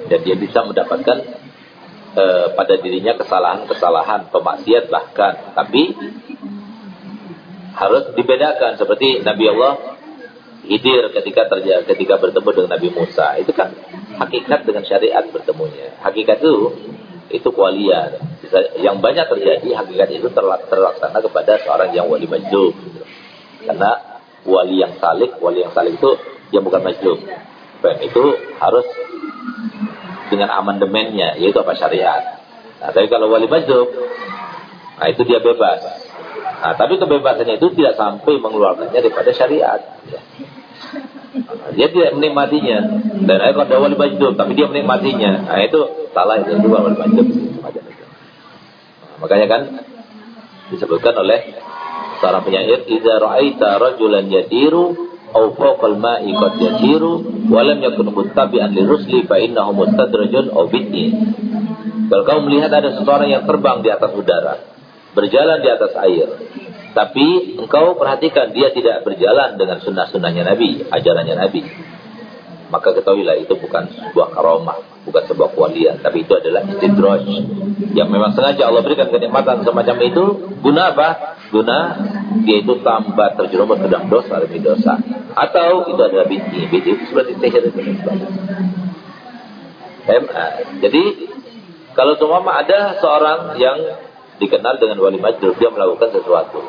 dan dia bisa mendapatkan e, pada dirinya kesalahan-kesalahan pemaksiat bahkan, tapi harus dibedakan seperti Nabi Allah Hidir ketika terjadi ketika bertemu dengan Nabi Musa itu kan hakikat dengan syariat bertemunya. Hakikat itu itu kualian. Yang banyak terjadi hakikat itu terlaksana kepada seorang yang wali majlub. Karena wali yang salik, wali yang salik itu yang bukan majlub. Dan itu harus dengan amandemennya, yaitu apa syariat. Nah, tapi kalau wali majlub, nah itu dia bebas. Nah, tapi kebebasannya itu tidak sampai mengeluarkannya daripada syariat. Ya. Dia tidak menikmatinya. Dan ayat ada wali majdum, tapi dia menikmatinya. Nah itu salah itu juga wali majdum. Nah, makanya kan disebutkan oleh seorang penyair, "Idza ra'aita rajulan yadiru aw fawqal ma'i qad yasiru wa lam yakun muttabi'an lirusli fa innahu mustadrajun aw bidni." Kalau kamu melihat ada seseorang yang terbang di atas udara, berjalan di atas air, tapi engkau perhatikan dia tidak berjalan dengan sunnah-sunnahnya Nabi, ajarannya Nabi. Maka ketahuilah itu bukan sebuah karomah, bukan sebuah kualian, tapi itu adalah istidraj. Yang memang sengaja Allah berikan kenikmatan semacam itu, guna apa? Guna dia itu tambah terjerumus ke dalam dosa lebih dosa. Atau itu adalah binti, binti itu seperti sihir itu. Jadi kalau semua ada seorang yang dikenal dengan wali majdur, dia melakukan sesuatu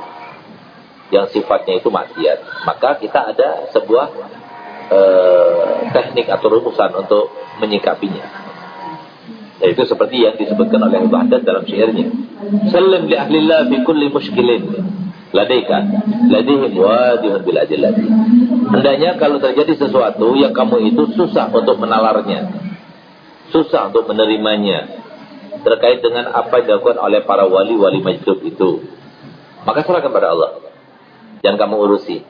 yang sifatnya itu maksiat, maka kita ada sebuah e, teknik atau rumusan untuk menyikapinya. Yaitu seperti yang disebutkan oleh Haddad dalam syairnya. Salam li ahlillah bi kulli mushkilin ladaika ladihim wadihun bil. Hendaknya kalau terjadi sesuatu yang kamu itu susah untuk menalarnya. Susah untuk menerimanya. Terkait dengan apa yang dilakukan oleh para wali-wali majdub itu. Maka serahkan pada Allah. Jangan kamu urusi.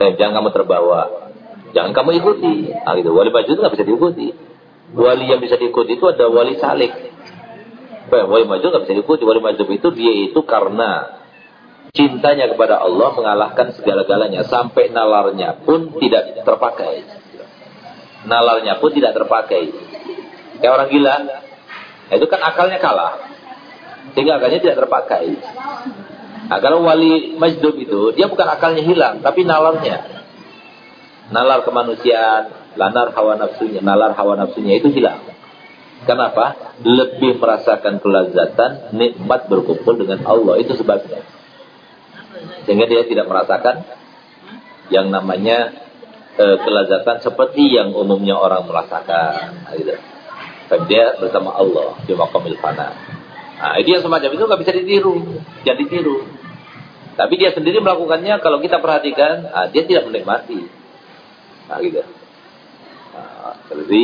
Dan jangan kamu terbawa. Jangan kamu ikuti. Nah, gitu. Wali majud nggak bisa diikuti. Wali yang bisa diikuti itu ada wali salik. Wali majud nggak bisa diikuti. Wali majud itu dia itu karena cintanya kepada Allah mengalahkan segala-galanya sampai nalarnya pun tidak terpakai. Nalarnya pun tidak terpakai. Kayak orang gila, itu kan akalnya kalah. Sehingga akalnya tidak terpakai. Nah, wali majdub itu, dia bukan akalnya hilang, tapi nalarnya. Nalar kemanusiaan, lanar hawa nafsunya, nalar hawa nafsunya itu hilang. Kenapa? Lebih merasakan kelazatan, nikmat berkumpul dengan Allah. Itu sebabnya. Sehingga dia tidak merasakan yang namanya e, kelazatan seperti yang umumnya orang merasakan. Gitu. Dan dia bersama Allah di makamil fana. Nah, itu yang semacam itu nggak bisa ditiru, jangan ditiru. Tapi dia sendiri melakukannya kalau kita perhatikan, nah, dia tidak menikmati. Nah, gitu. Nah, seperti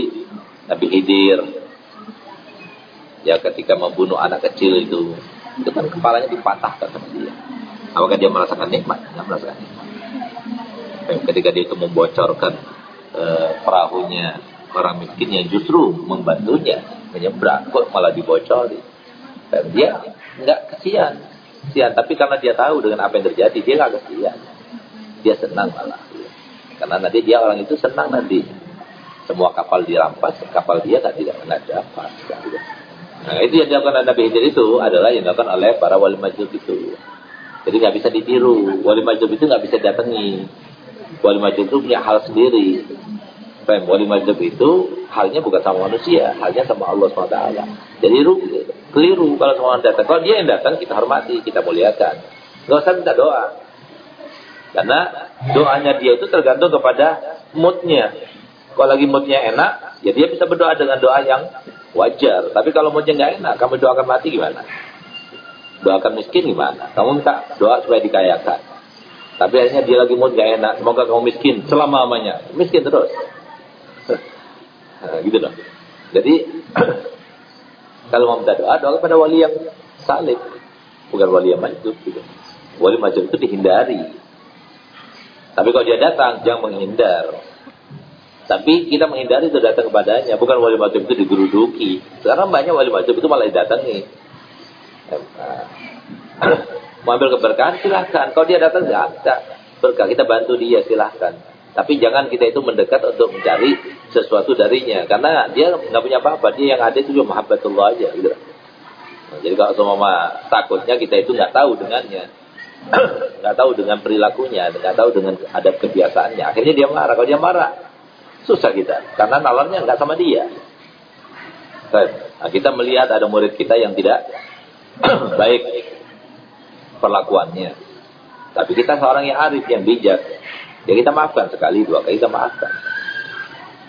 Nabi Hidir, ya ketika membunuh anak kecil itu, itu kan kepalanya dipatahkan sama dia. Apakah dia merasakan nikmat? Tidak merasakan nikmat. Ketika dia itu membocorkan e, perahunya orang miskin yang justru membantunya menyeberang, kok malah dibocori. Dan dia nggak kesian, kesian. Tapi karena dia tahu dengan apa yang terjadi, dia nggak kesian. Dia senang malah. Karena nanti dia orang itu senang nanti. Semua kapal dirampas, kapal dia kan tidak pernah dapat. Nah, itu yang dilakukan Nabi Khidir itu adalah yang dilakukan oleh para wali majub itu. Jadi nggak bisa ditiru. Wali majub itu nggak bisa datangi. Wali majub itu punya hal sendiri. Faham? Wali majub itu halnya bukan sama manusia, halnya sama Allah SWT. Jadi keliru kalau semua orang datang. Kalau dia yang datang, kita hormati, kita muliakan. Nggak usah minta doa. Karena doanya dia itu tergantung kepada moodnya. Kalau lagi moodnya enak, ya dia bisa berdoa dengan doa yang wajar. Tapi kalau moodnya nggak enak, kamu doakan mati gimana? Doakan miskin gimana? Kamu minta doa supaya dikayakan. Tapi akhirnya dia lagi mood gak enak. Semoga kamu miskin selama-lamanya. Miskin terus. nah, gitu dong. Jadi kalau mau minta doa, doa kepada wali yang salib. Bukan wali yang majub. Gitu. Wali majub itu dihindari. Tapi kalau dia datang, jangan menghindar. Tapi kita menghindari itu datang kepadanya. Bukan wali majub itu digeruduki. Sekarang banyak wali majub itu malah didatangi. Mau ambil keberkahan silahkan. Kalau dia datang ya kita berkah kita bantu dia silahkan. Tapi jangan kita itu mendekat untuk mencari sesuatu darinya. Karena dia nggak punya apa-apa. Dia yang ada itu cuma mahabbatullah aja. Gitu. Jadi kalau semua takutnya kita itu nggak tahu dengannya. nggak tahu dengan perilakunya. nggak tahu dengan adab kebiasaannya. Akhirnya dia marah. Kalau dia marah, susah kita. Karena nalarnya nggak sama dia. Nah, kita melihat ada murid kita yang tidak baik perlakuannya. Tapi kita seorang yang arif, yang bijak. Ya kita maafkan sekali, dua kali kita maafkan.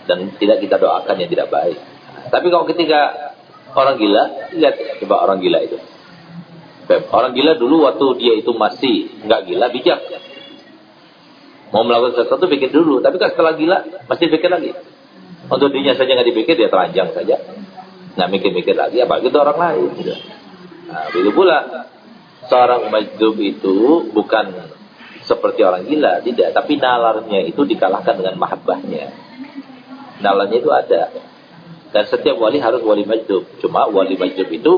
Dan tidak kita doakan yang tidak baik. Tapi kalau ketika orang gila, lihat coba orang gila itu. Orang gila dulu waktu dia itu masih nggak gila, bijak. Mau melakukan sesuatu pikir dulu, tapi kan setelah gila masih pikir lagi. Untuk dirinya saja nggak dipikir, dia telanjang saja. Nggak mikir-mikir lagi, apalagi itu orang lain. Gitu. Nah, begitu pula seorang majdub itu bukan seperti orang gila, tidak. Tapi nalarnya itu dikalahkan dengan mahabbahnya. Nalarnya itu ada. Dan setiap wali harus wali majdub. Cuma wali majdub itu,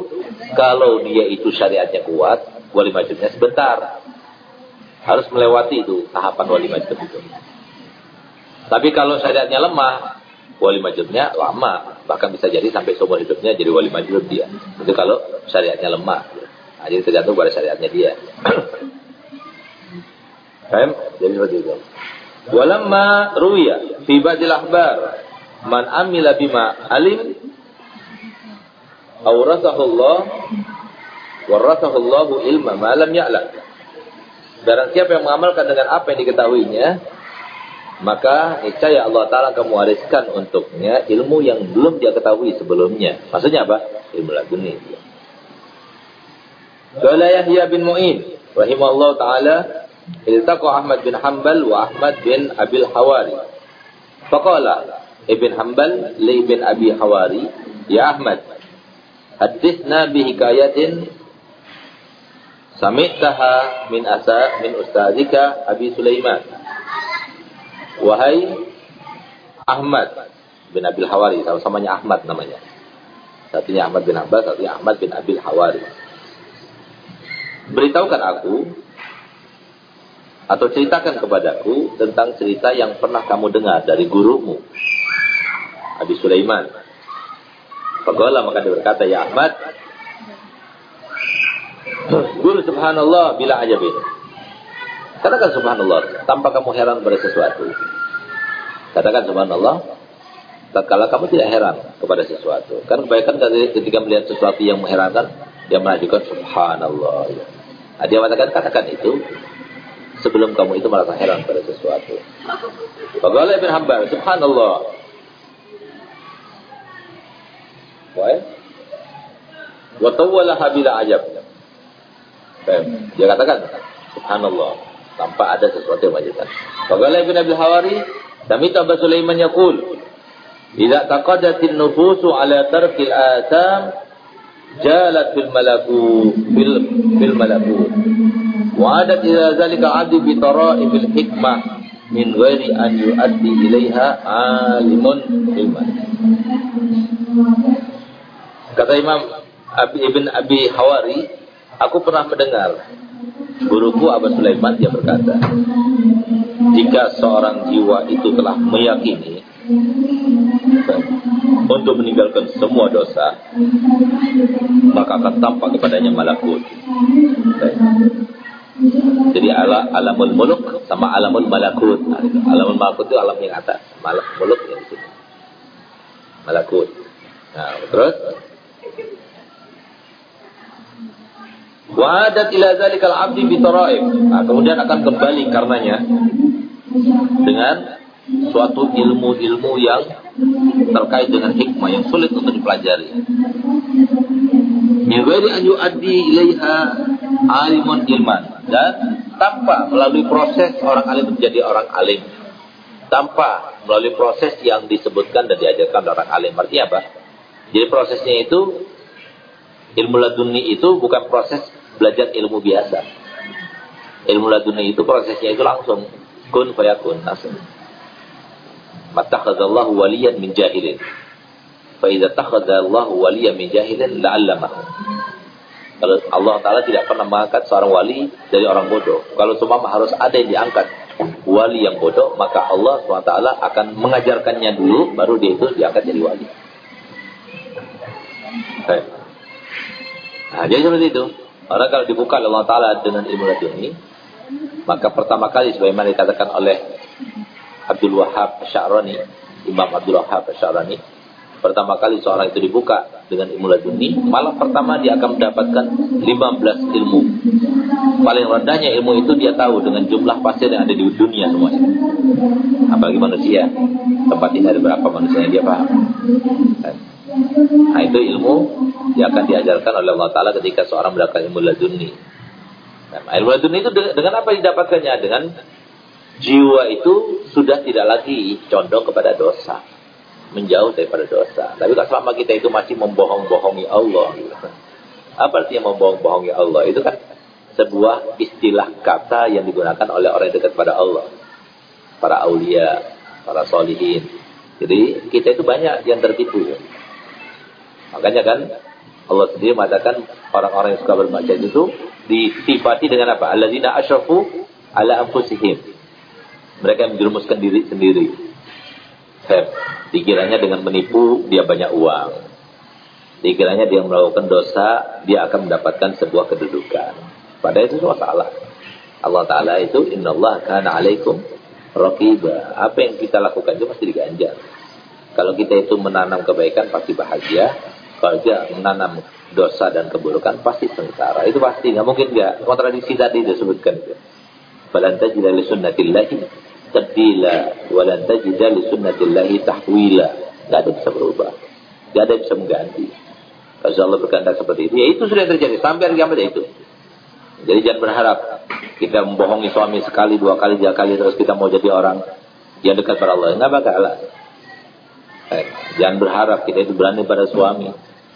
kalau dia itu syariatnya kuat, wali majdubnya sebentar. Harus melewati itu tahapan wali majdub itu. Tapi kalau syariatnya lemah, wali majubnya lama. Bahkan bisa jadi sampai seumur hidupnya jadi wali majub dia. Itu kalau syariatnya lemah. Nah, jadi tergantung pada syariatnya dia. Jadi seperti itu. Walamma ruya fi ba'dil akhbar man amila bima alim awrathahu Allah warathahu Allah ilma ma lam ya'lam. Barang siapa yang mengamalkan dengan apa yang diketahuinya, maka niscaya Allah Ta'ala akan mewariskan untuknya ilmu yang belum dia ketahui sebelumnya. Maksudnya apa? Ilmu laduni. Qala Yahya bin Mu'in rahimahullah ta'ala iltaqa Ahmad bin Hanbal wa Ahmad bin Abil Hawari. Faqala Ibn Hanbal li Ibn Abi Hawari, Ya Ahmad, hadithna bi hikayatin sami'taha min asa min ustazika Abi Sulaiman Wahai Ahmad bin Abil Hawari, sama-samanya Ahmad namanya. Satunya Ahmad bin Abbas, satunya Ahmad bin Abil Hawari. Beritahukan aku atau ceritakan kepadaku tentang cerita yang pernah kamu dengar dari gurumu Abi Sulaiman. Pagola maka dia berkata, Ya Ahmad, Qul subhanallah bila ajabin. Katakan subhanallah tanpa kamu heran pada sesuatu. Katakan subhanallah tatkala kamu tidak heran kepada sesuatu. Kan kebaikan ketika melihat sesuatu yang mengherankan, dia mengajukan subhanallah. Nah, dia mengatakan katakan itu sebelum kamu itu merasa heran pada sesuatu. Bagaimana Ibn Hanbal, subhanallah. Wah, wa tawwalaha bila ajab. Dia katakan subhanallah tanpa ada sesuatu yang mengajukan. Bagaimana Ibn Abi Hawari, Sami Abu Sulaiman yaqul, "Idza taqadatin nufusu ala tarkil atam jalat fil malaku fil fil malakut wa adat ila zalika hikmah. Min ghairi an yuaddi ilaiha alimun ilman kata Imam Abi Ibn Abi Hawari aku pernah mendengar guruku Abu Sulaiman dia berkata jika seorang jiwa itu telah meyakini untuk meninggalkan semua dosa maka akan tampak kepadanya malakut jadi ala, alamul muluk sama alamul malakut. Alamul malakut itu alam yang atas malak muluk yang di sini. Malakut. Nah terus? Wahadat ila zalikal abdi bitaraib. Nah, kemudian akan kembali karenanya dengan suatu ilmu-ilmu yang terkait dengan hikmah yang sulit untuk dipelajari. Min ghairi an yuaddi ilaiha alimun ilman dan tanpa melalui proses orang alim menjadi orang alim. Tanpa melalui proses yang disebutkan dan diajarkan orang alim. Artinya apa? Jadi prosesnya itu ilmu laduni itu bukan proses belajar ilmu biasa. Ilmu laduni itu prosesnya itu langsung kun fayakun langsung mattakhadallahu waliyan min jahilin. Fa idza takhadallahu waliyan min jahilin la'allamahu. Kalau Allah Ta'ala tidak pernah mengangkat seorang wali dari orang bodoh. Kalau semua harus ada yang diangkat wali yang bodoh, maka Allah SWT akan mengajarkannya dulu, baru dia itu diangkat jadi wali. Nah, jadi seperti itu. Orang kalau dibuka Allah Ta'ala dengan ilmu laduni, maka pertama kali sebagaimana dikatakan oleh Abdul Wahab Sya'rani, Imam Abdul Wahab Sya'rani, pertama kali seorang itu dibuka dengan ilmu laduni, malah pertama dia akan mendapatkan 15 ilmu. Paling rendahnya ilmu itu dia tahu dengan jumlah pasir yang ada di dunia semuanya. Apalagi manusia, tempat ini ada berapa manusia yang dia paham. Nah itu ilmu yang akan diajarkan oleh Allah Ta'ala ketika seorang mendapatkan ilmu laduni. Nah, ilmu laduni itu dengan apa didapatkannya? Dengan jiwa itu sudah tidak lagi condong kepada dosa. Menjauh daripada dosa. Tapi kalau selama kita itu masih membohong-bohongi Allah. Apa artinya membohong-bohongi Allah? Itu kan sebuah istilah kata yang digunakan oleh orang yang dekat pada Allah. Para aulia, para solihin. Jadi kita itu banyak yang tertipu. Makanya kan Allah sendiri mengatakan orang-orang yang suka bermaksiat itu disifati dengan apa? Alladzina asyrafu ala anfusihim mereka menjerumuskan diri sendiri. Hep. Dikiranya dengan menipu dia banyak uang. Dikiranya dia melakukan dosa, dia akan mendapatkan sebuah kedudukan. Padahal itu semua salah. Allah Ta'ala itu, Inna Allah kana alaikum raqiba. Apa yang kita lakukan itu pasti diganjar. Kalau kita itu menanam kebaikan pasti bahagia. Kalau dia menanam dosa dan keburukan pasti sengsara. Itu pasti, nggak mungkin nggak. Kontradiksi tadi disebutkan. Falan tajida li sunnatillahi tabdila walan tajida li sunnatillahi tahwila. Tidak ada bisa berubah. Tidak ada bisa mengganti. Kalau Allah berkehendak seperti itu, ya itu sudah terjadi sampai hari kiamat ya itu. Jadi jangan berharap kita membohongi suami sekali, dua kali, tiga kali terus kita mau jadi orang yang dekat pada Allah. Enggak bakalan. Eh, jangan berharap kita itu berani pada suami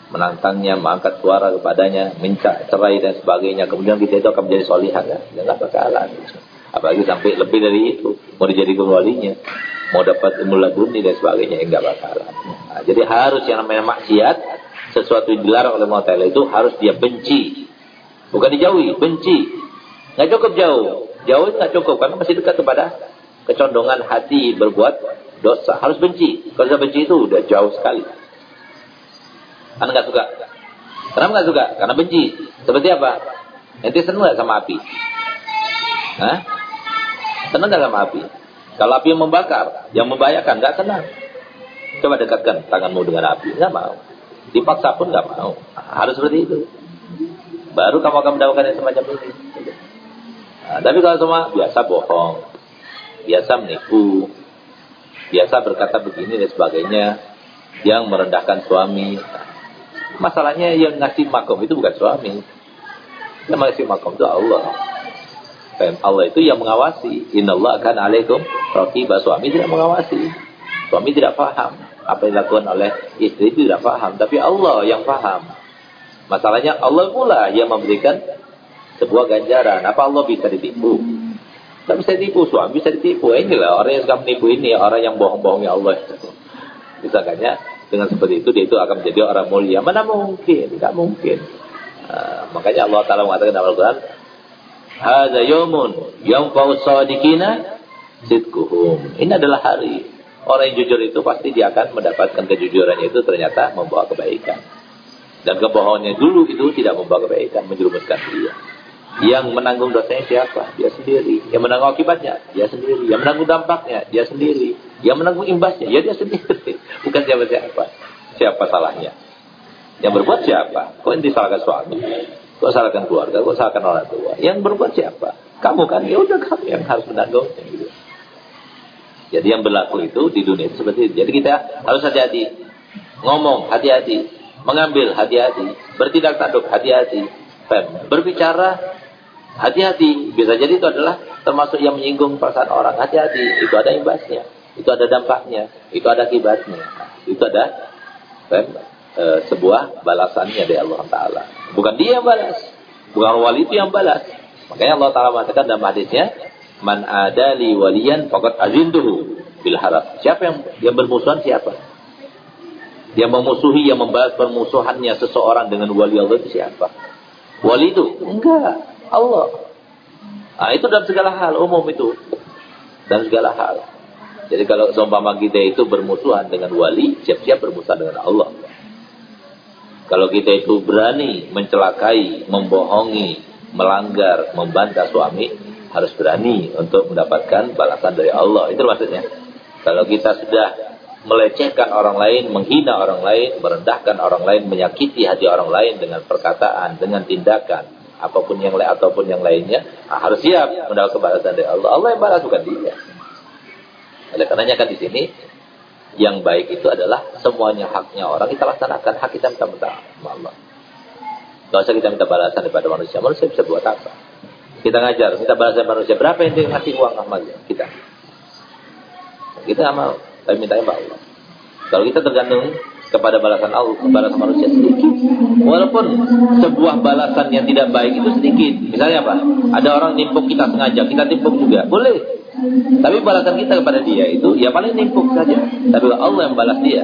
menantangnya, mengangkat suara kepadanya, minta cerai dan sebagainya. Kemudian kita itu akan menjadi solihah ya. Enggak bakalan. Apalagi sampai lebih dari itu. Mau dijadikan walinya. Mau dapat ilmu laduni dan sebagainya. Enggak bakalan. Nah, jadi harus yang namanya maksiat. Sesuatu yang dilarang oleh Allah itu harus dia benci. Bukan dijauhi, benci. Nggak cukup jauh. Jauh nggak cukup. Karena masih dekat kepada kecondongan hati berbuat dosa. Harus benci. Kalau sudah benci itu udah jauh sekali. Karena nggak suka. Kenapa nggak suka? Karena benci. Seperti apa? Ente seneng gak sama api? Hah? Seneng gak sama api? Kalau api yang membakar, yang membahayakan, gak senang. Coba dekatkan tanganmu dengan api, gak mau. Dipaksa pun gak mau. Harus seperti itu. Baru kamu akan mendapatkan yang semacam ini. Nah, tapi kalau semua biasa bohong, biasa menipu, biasa berkata begini dan sebagainya, yang merendahkan suami. Masalahnya yang ngasih makom itu bukan suami. Yang ngasih makom itu Allah. Dan Allah itu yang mengawasi. Inna Allah akan alaikum raqibah. Suami tidak mengawasi. Suami tidak paham. Apa yang dilakukan oleh istri tidak paham. Tapi Allah yang paham. Masalahnya Allah pula yang memberikan sebuah ganjaran. Apa Allah bisa ditipu? Tidak bisa ditipu, suami bisa ditipu. Inilah orang yang suka menipu ini, orang yang bohong-bohongnya Allah. Misalkannya dengan seperti itu dia itu akan menjadi orang mulia. Mana mungkin? Tidak mungkin. Uh, makanya Allah Taala mengatakan dalam Al-Quran, "Hada yang sadiqina sidquhum." Ini adalah hari orang yang jujur itu pasti dia akan mendapatkan kejujurannya itu ternyata membawa kebaikan. Dan kebohongannya dulu itu tidak membawa kebaikan, menjerumuskan dia. Yang menanggung dosanya siapa? Dia sendiri. Yang menanggung akibatnya? Dia sendiri. Yang menanggung dampaknya? Dia sendiri. Yang menanggung imbasnya? Ya dia sendiri. Bukan siapa-siapa. Siapa salahnya? Yang berbuat siapa? Kok yang disalahkan suami? Kok salahkan keluarga? Kok salahkan orang tua? Yang berbuat siapa? Kamu kan? Ya udah kamu yang harus menanggung. Jadi yang berlaku itu di dunia itu seperti itu. Jadi kita harus hati-hati. Ngomong hati-hati. Mengambil hati-hati. Bertindak tanduk hati-hati. Berbicara Hati-hati, bisa jadi itu adalah termasuk yang menyinggung perasaan orang. Hati-hati, itu ada imbasnya, itu ada dampaknya, itu ada akibatnya. Itu ada kan, e, sebuah balasannya dari Allah Taala. Bukan dia yang balas, bukan wali itu yang balas. Makanya Allah Taala mengatakan dalam hadisnya, "Man adali waliyan faqad azintuhu bil harap." Siapa yang yang bermusuhan siapa? Yang memusuhi, yang membalas permusuhannya seseorang dengan wali Allah itu siapa? Wali itu? Enggak. Allah. Nah, itu dalam segala hal, umum itu. Dalam segala hal. Jadi kalau seumpama kita itu bermusuhan dengan wali, siap-siap bermusuhan dengan Allah. Kalau kita itu berani mencelakai, membohongi, melanggar, membantah suami, harus berani untuk mendapatkan balasan dari Allah. Itu maksudnya. Kalau kita sudah melecehkan orang lain, menghina orang lain, merendahkan orang lain, menyakiti hati orang lain dengan perkataan, dengan tindakan, apa pun yang lain ataupun yang lainnya nah, harus siap mendapat kebalasan dari Allah. Allah yang balas bukan dia. Oleh karenanya kan di sini yang baik itu adalah semuanya haknya orang kita laksanakan hak kita minta minta sama Allah. Gak usah kita minta balasan daripada manusia. Manusia bisa buat apa? Kita ngajar, minta balasan manusia. Berapa yang ngasih uang sama kita? Kita amal, tapi mintanya sama Allah. Kalau kita tergantung kepada balasan Allah, balasan manusia sedikit. Walaupun sebuah balasan yang tidak baik itu sedikit. Misalnya apa? Ada orang nimpuk kita sengaja, kita timpuk juga. Boleh. Tapi balasan kita kepada dia itu ya paling nimpuk saja. Tapi Allah yang balas dia.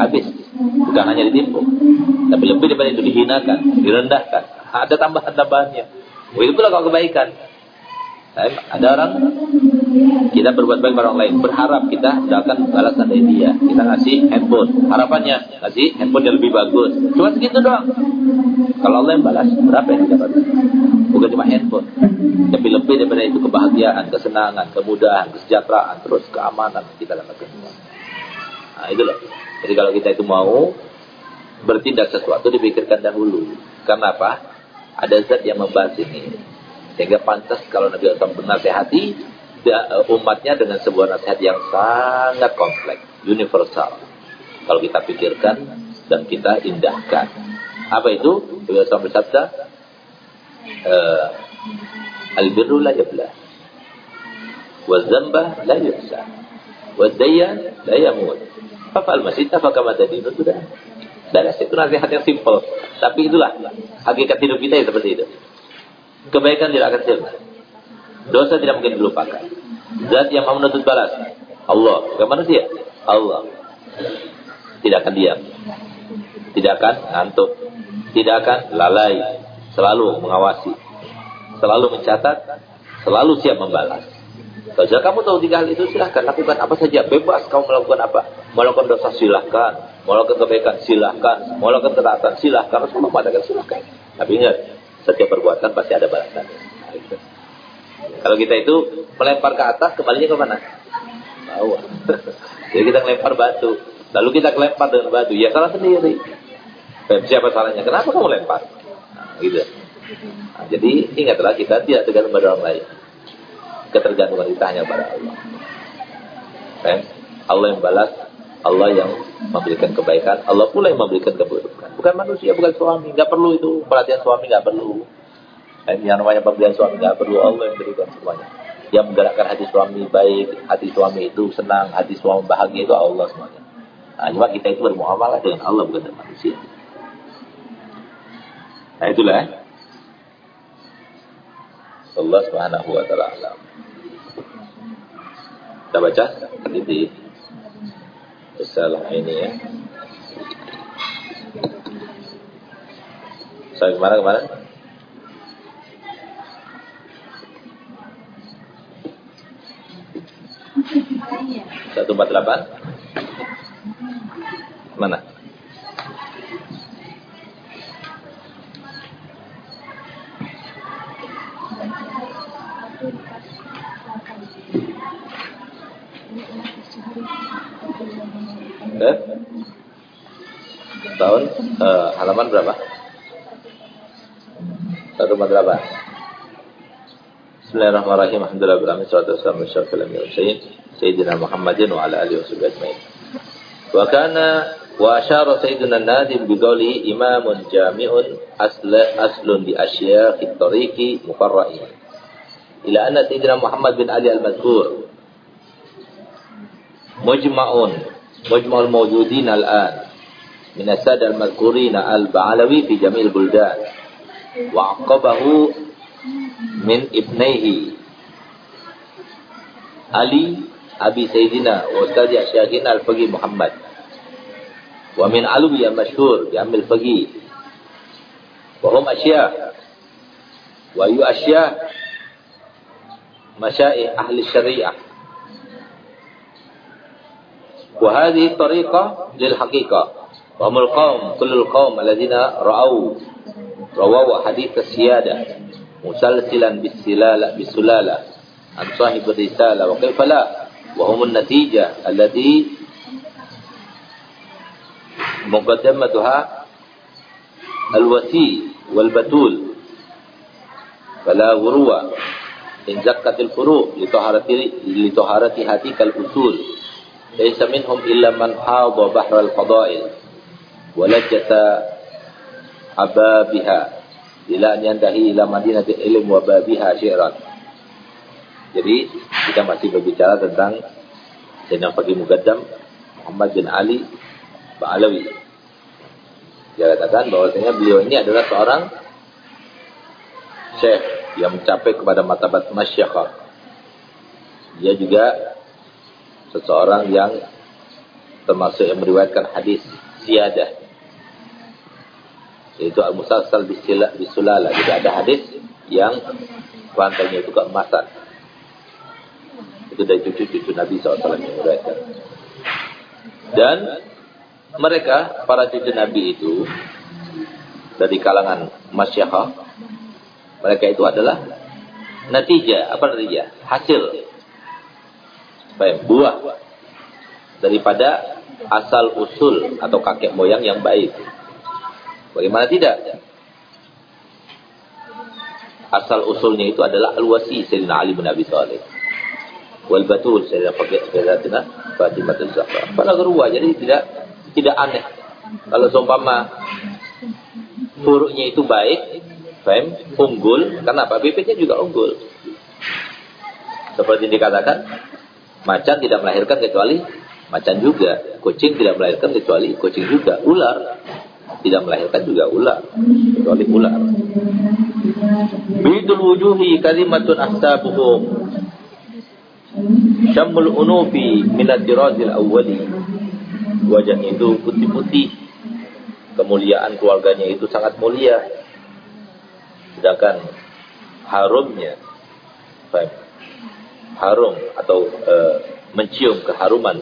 Habis. Bukan hanya ditimpuk. Tapi lebih daripada itu dihinakan, direndahkan. Ada tambahan-tambahannya. Itu pula kalau kebaikan. Ada orang kita berbuat baik pada orang lain, berharap kita mendapatkan balasan dari dia. Kita ngasih handphone, harapannya ngasih handphone yang lebih bagus. Cuma segitu doang. Kalau Allah yang balas, berapa yang didapat? Bukan cuma handphone, tapi lebih daripada itu kebahagiaan, kesenangan, kemudahan, kesejahteraan, terus keamanan kita dapatkan semua. Nah, itu loh. Jadi kalau kita itu mau bertindak sesuatu dipikirkan dahulu. Karena apa? Ada zat yang membahas ini. Sehingga pantas kalau Nabi SAW menasehati umatnya dengan sebuah nasihat yang sangat kompleks, universal. Kalau kita pikirkan dan kita indahkan. Apa itu? Nabi SAW bersabda, uh, Al-birru la yabla. Wa zamba la yuhsa. Wa dayyan la yamut. Fafal masita fakama tadinu sudah. Dan itu nasihat yang simple. Tapi itulah hakikat hidup kita yang seperti itu kebaikan tidak akan hilang. Dosa tidak mungkin dilupakan. Zat yang mau menuntut balas. Allah. Bukan manusia. Allah. Tidak akan diam. Tidak akan ngantuk. Tidak akan lalai. Selalu mengawasi. Selalu mencatat. Selalu siap membalas. Kalau kamu tahu tiga hal itu silahkan lakukan apa saja. Bebas kamu melakukan apa. Melakukan dosa silahkan. Melakukan kebaikan silahkan. Melakukan ketaatan silahkan. Rasulullah mengatakan silahkan. Tapi ingat, Setiap perbuatan pasti ada balasan. Gitu. Kalau kita itu melempar ke atas, kembalinya ke mana? Bawah. Jadi kita melempar batu. Lalu kita kelempar dengan batu. Ya salah sendiri. Siapa salahnya? Kenapa kamu lempar? Nah, gitu. Nah, jadi ingatlah kita tidak tergantung pada orang lain. Ketergantungan kita hanya pada Allah. Eh? Allah yang balas, Allah yang memberikan kebaikan, Allah pula yang memberikan keburukan. Bukan manusia, bukan suami. Nggak perlu itu perhatian suami, nggak perlu. Eh, yang namanya pemberian suami nggak perlu Allah yang berikan semuanya. Yang menggerakkan hati suami baik, hati suami itu senang, hati suami bahagia itu Allah semuanya. Nah, cuma kita itu bermuamalah dengan Allah bukan dengan manusia. Nah itulah. Eh. Allah Subhanahu wa taala. Kita baca hadis Risalah ini ya. Saya ke mana ke mana? Satu empat delapan. Mana? Eh? Tahun uh, halaman berapa? Satu berapa? Bismillahirrahmanirrahim. Alhamdulillah bil alamin salatu wassalamu ala asyrafil anbiya'i sayyidina Muhammadin wa ala alihi wasahbihi ajmain. Wa kana wa asyara sayyidina Nadim bi qawli imamun jami'un asla aslun bi asyakhi tariqi mufarra'in. Ila anna sayyidina Muhammad bin Ali al-Mazkur mujma'un mujma'ul mawjudin al-an. Min asad al-mazkurin al-ba'alawi fi jamil buldan. Wa aqabahu min ibnaihi. Ali Abi Sayyidina wa Ustaz Syahin Al-Faqih Muhammad. Wa min alwi al-mashhur bi Amil Faqih wa hum asya وهذه الطريقة للحقيقة. وهم القوم كل القوم الذين رأوا رووا حديث السيادة مسلسلا بالسلالة بالسلالة عن صاحب الرسالة وكيف لا؟ وهم النتيجة التي مقدمتها الوسيء والبتول. فلا غرو إن زكت الفروع لطهارة تلك الأصول. Laisa minhum illa man hadha bahral fadail walajata ababiha ila an yantahi ila madinati ilm wa babiha syi'ran. Jadi kita masih berbicara tentang Sayyidina Faqih Mugaddam Muhammad bin Ali Ba'alawi. Dia katakan bahwasanya beliau ini adalah seorang syekh yang mencapai kepada matabat masyakhah. Dia juga seseorang yang termasuk yang meriwayatkan hadis siadah yaitu al-musalsal bisulala jadi ada hadis yang rantainya itu keemasan. Itu dari cucu-cucu Nabi SAW yang meriwayatkan. Dan mereka para cucu Nabi itu dari kalangan masyarakat mereka itu adalah natijah. Apa natijah? Hasil baik buah daripada asal usul atau kakek moyang yang baik. Bagaimana tidak? Asal usulnya itu adalah al-wasi Sayyidina Ali bin Abi Thalib. Wal batul Sayyidina Sayyidatina Fatimah Az-Zahra. Pada gerua, jadi tidak tidak aneh. Kalau seumpama furuknya itu baik, faham, unggul, karena apa? Bibitnya juga unggul. Seperti dikatakan, Macan tidak melahirkan kecuali macan juga. Kucing tidak melahirkan kecuali kucing juga. Ular tidak melahirkan juga ular. Kecuali ular. Bidul wujuhi kalimatun ahsabuhum. Syamul unubi minat dirazil awwali. Wajahnya itu putih-putih. Kemuliaan keluarganya itu sangat mulia. Sedangkan harumnya. Baik harum atau e, mencium keharuman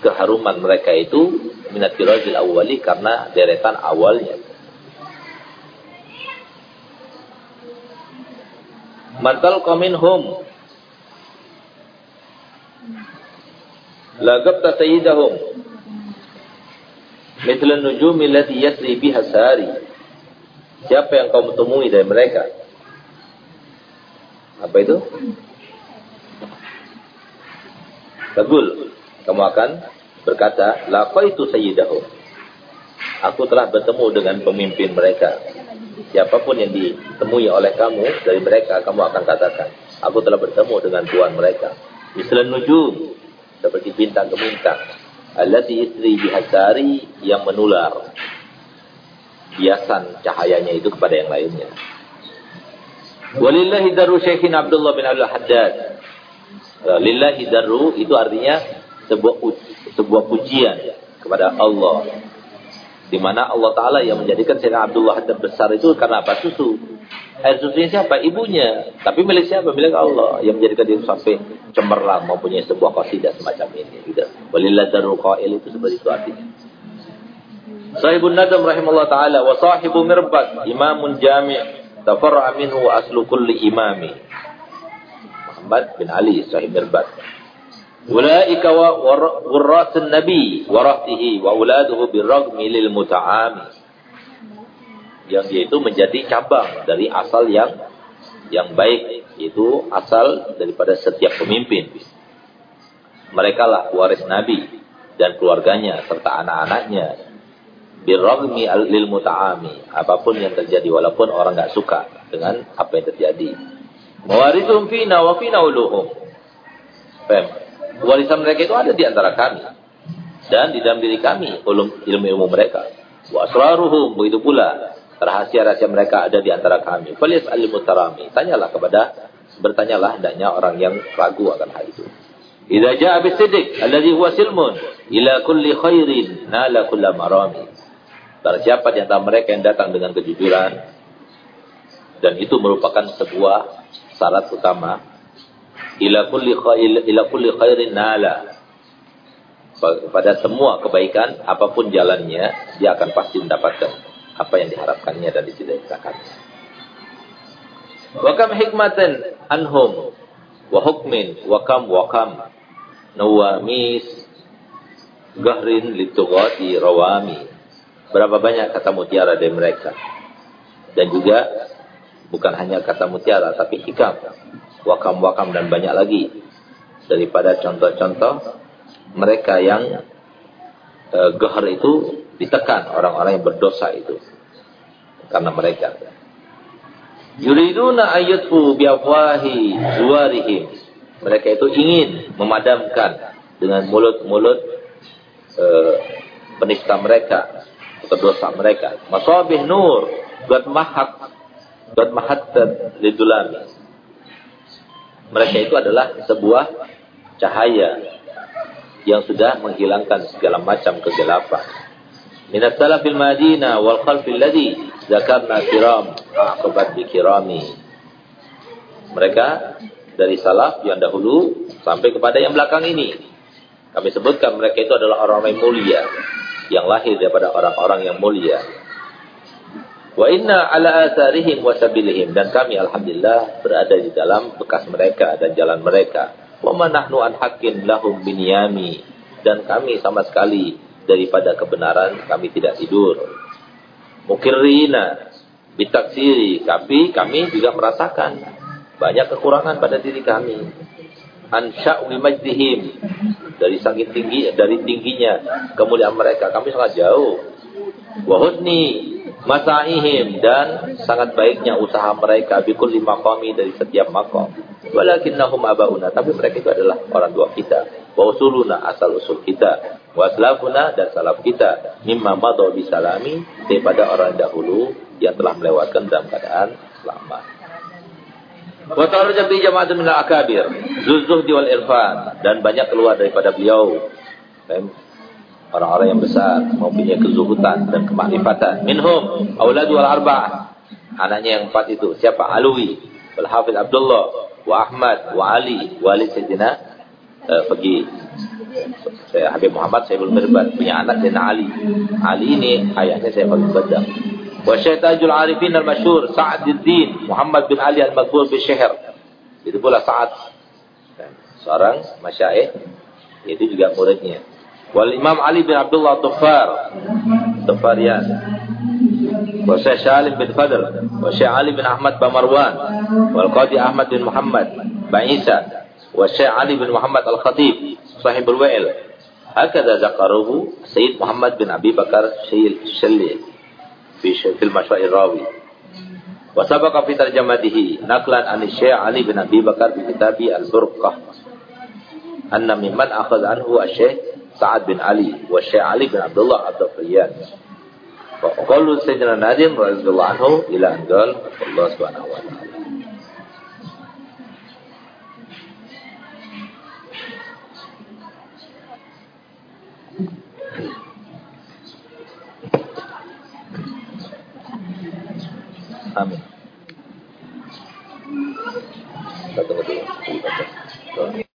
keharuman mereka itu minat awali karena deretan awalnya. man talqa minhum lagabta sayyidahum. Mithla nujumi allati yasri biha sari. Siapa yang kau temui dari mereka? Apa itu Bagul. Kamu akan berkata laqaitu sayyidahum. Aku telah bertemu dengan pemimpin mereka. Siapa pun yang ditemui oleh kamu dari mereka kamu akan katakan aku telah bertemu dengan tuan mereka. Mislan nujum seperti bintang ke bintang allati istri bihasari yang menular. Biasan cahayanya itu kepada yang lainnya. Walillahi daru syekhin Abdullah bin Abdul Haddad lillahi daru itu artinya sebuah sebuah pujian kepada Allah di mana Allah Ta'ala yang menjadikan Sayyidina Abdullah Haddad besar itu karena apa? Susu. Air susunya siapa? Ibunya. Tapi milik siapa? Milik Allah. Yang menjadikan dia sampai cemerlang mempunyai sebuah qasidah semacam ini. Gitu. Walillah darul qail itu seperti itu artinya. Sahibun Nadam rahimahullah ta'ala wa sahibu mirbat imamun jami' tafarra'a minhu aslu kulli imami. Muhammad bin Ali sahib mirbat. Ulaika warasun nabi warahtihi wa uladuhu birragmi lil muta'ami. Yang dia itu menjadi cabang dari asal yang yang baik itu asal daripada setiap pemimpin. Mereka lah waris nabi dan keluarganya serta anak-anaknya. Birragmi lil muta'ami. Apa pun yang terjadi walaupun orang nggak suka dengan apa yang terjadi. Mawarithum fina wa fina uluhum. Pem warisan mereka itu ada di antara kami dan di dalam diri kami ilmu-ilmu mereka. Wa asraruhum begitu pula rahasia-rahasia mereka ada di antara kami. Falis al-mutarami. Tanyalah kepada bertanyalah hendaknya orang yang ragu akan hal itu. Idza jaa bisidik alladhi huwa silmun ila kulli khairin nala kulla marami. Barang siapa di antara mereka yang datang dengan kejujuran dan itu merupakan sebuah syarat utama. Ila kulli ila kulli khairin nala. Pada semua kebaikan apa pun jalannya dia akan pasti mendapatkan apa yang diharapkannya dan dicita-citakannya wa kam hikmatan anhum wa hukmin wa kam wa kam. Nawamis gahrin litugati rawami. Berapa banyak kata mutiara dari mereka? Dan juga bukan hanya kata mutiara tapi hikam. Wakam-wakam dan banyak lagi. Daripada contoh-contoh mereka yang e, gehar itu ditekan orang-orang yang berdosa itu. Karena mereka. Yuriduna ayatfu biafwahi zuwarihim. Mereka itu ingin memadamkan dengan mulut-mulut e, penista mereka atau dosa mereka. Masabih nur buat mahat buat mahat lidulami mereka itu adalah sebuah cahaya yang sudah menghilangkan segala macam kegelapan. Minat salafil madina wal khalfil ladhi zakarna kiram aqabat bi kirami. Mereka dari salaf yang dahulu sampai kepada yang belakang ini. Kami sebutkan mereka itu adalah orang-orang mulia yang lahir daripada orang-orang yang mulia. Wa inna ala atharihim wa sabilihim dan kami alhamdulillah berada di dalam bekas mereka dan jalan mereka. Wa manahnu an haqqin lahum binyami dan kami sama sekali daripada kebenaran kami tidak tidur. Mukirrina bitaksiri kami kami juga merasakan banyak kekurangan pada diri kami. Ansya'u majdihim dari saking tinggi dari tingginya kemuliaan mereka kami sangat jauh. Wa husni masaihim dan sangat baiknya usaha mereka bikul lima kami dari setiap makom. Walakinnahum abauna, tapi mereka itu adalah orang tua kita. Wa usuluna asal usul kita. Wa aslafuna dan salaf kita. Mimma madhu bisalami daripada orang dahulu yang telah melewatkan dalam keadaan selamat. Wa ta'arja bi jama'atun min al-akabir, zuzuhdi wal irfan dan banyak keluar daripada beliau orang-orang yang besar mempunyai kezuhudan dan kemakrifatan. Minhum auladu wal arba'ah. Anaknya yang empat itu siapa? Alwi wal Hafiz Abdullah wa Ahmad wa Ali walid Sayyidina uh, pergi. Saya Habib Muhammad saya belum berbat punya anak Sayyidina Ali. Ali ini ayahnya saya Habib Badam wa Syekh Arifin al-Masyhur Sa'aduddin Muhammad bin Ali al-Maqbul bi Syahr. Itu pula Sa'ad. Seorang masyaih, itu juga muridnya. والإمام علي بن عبد الله الضفار. الضفاريان. والشيخ شالم بن فدر والشيخ علي بن أحمد بن مروان. والقاضي أحمد بن محمد بن عيسى. والشيخ علي بن محمد الخطيب صاحب الوائل هكذا ذكره سيد محمد بن أبي بكر الشلي في في المشروع الراوي. وسبق في ترجمته نقلا عن الشيخ علي بن أبي بكر في كتابه البرقة أن ممن أخذ عنه الشيخ سعد بن علي والشيخ علي بن عبد الله عبد الضفريان فقالوا سيدنا نادم رضي الله عنه إلى أن قال الله سبحانه وتعالى Amin.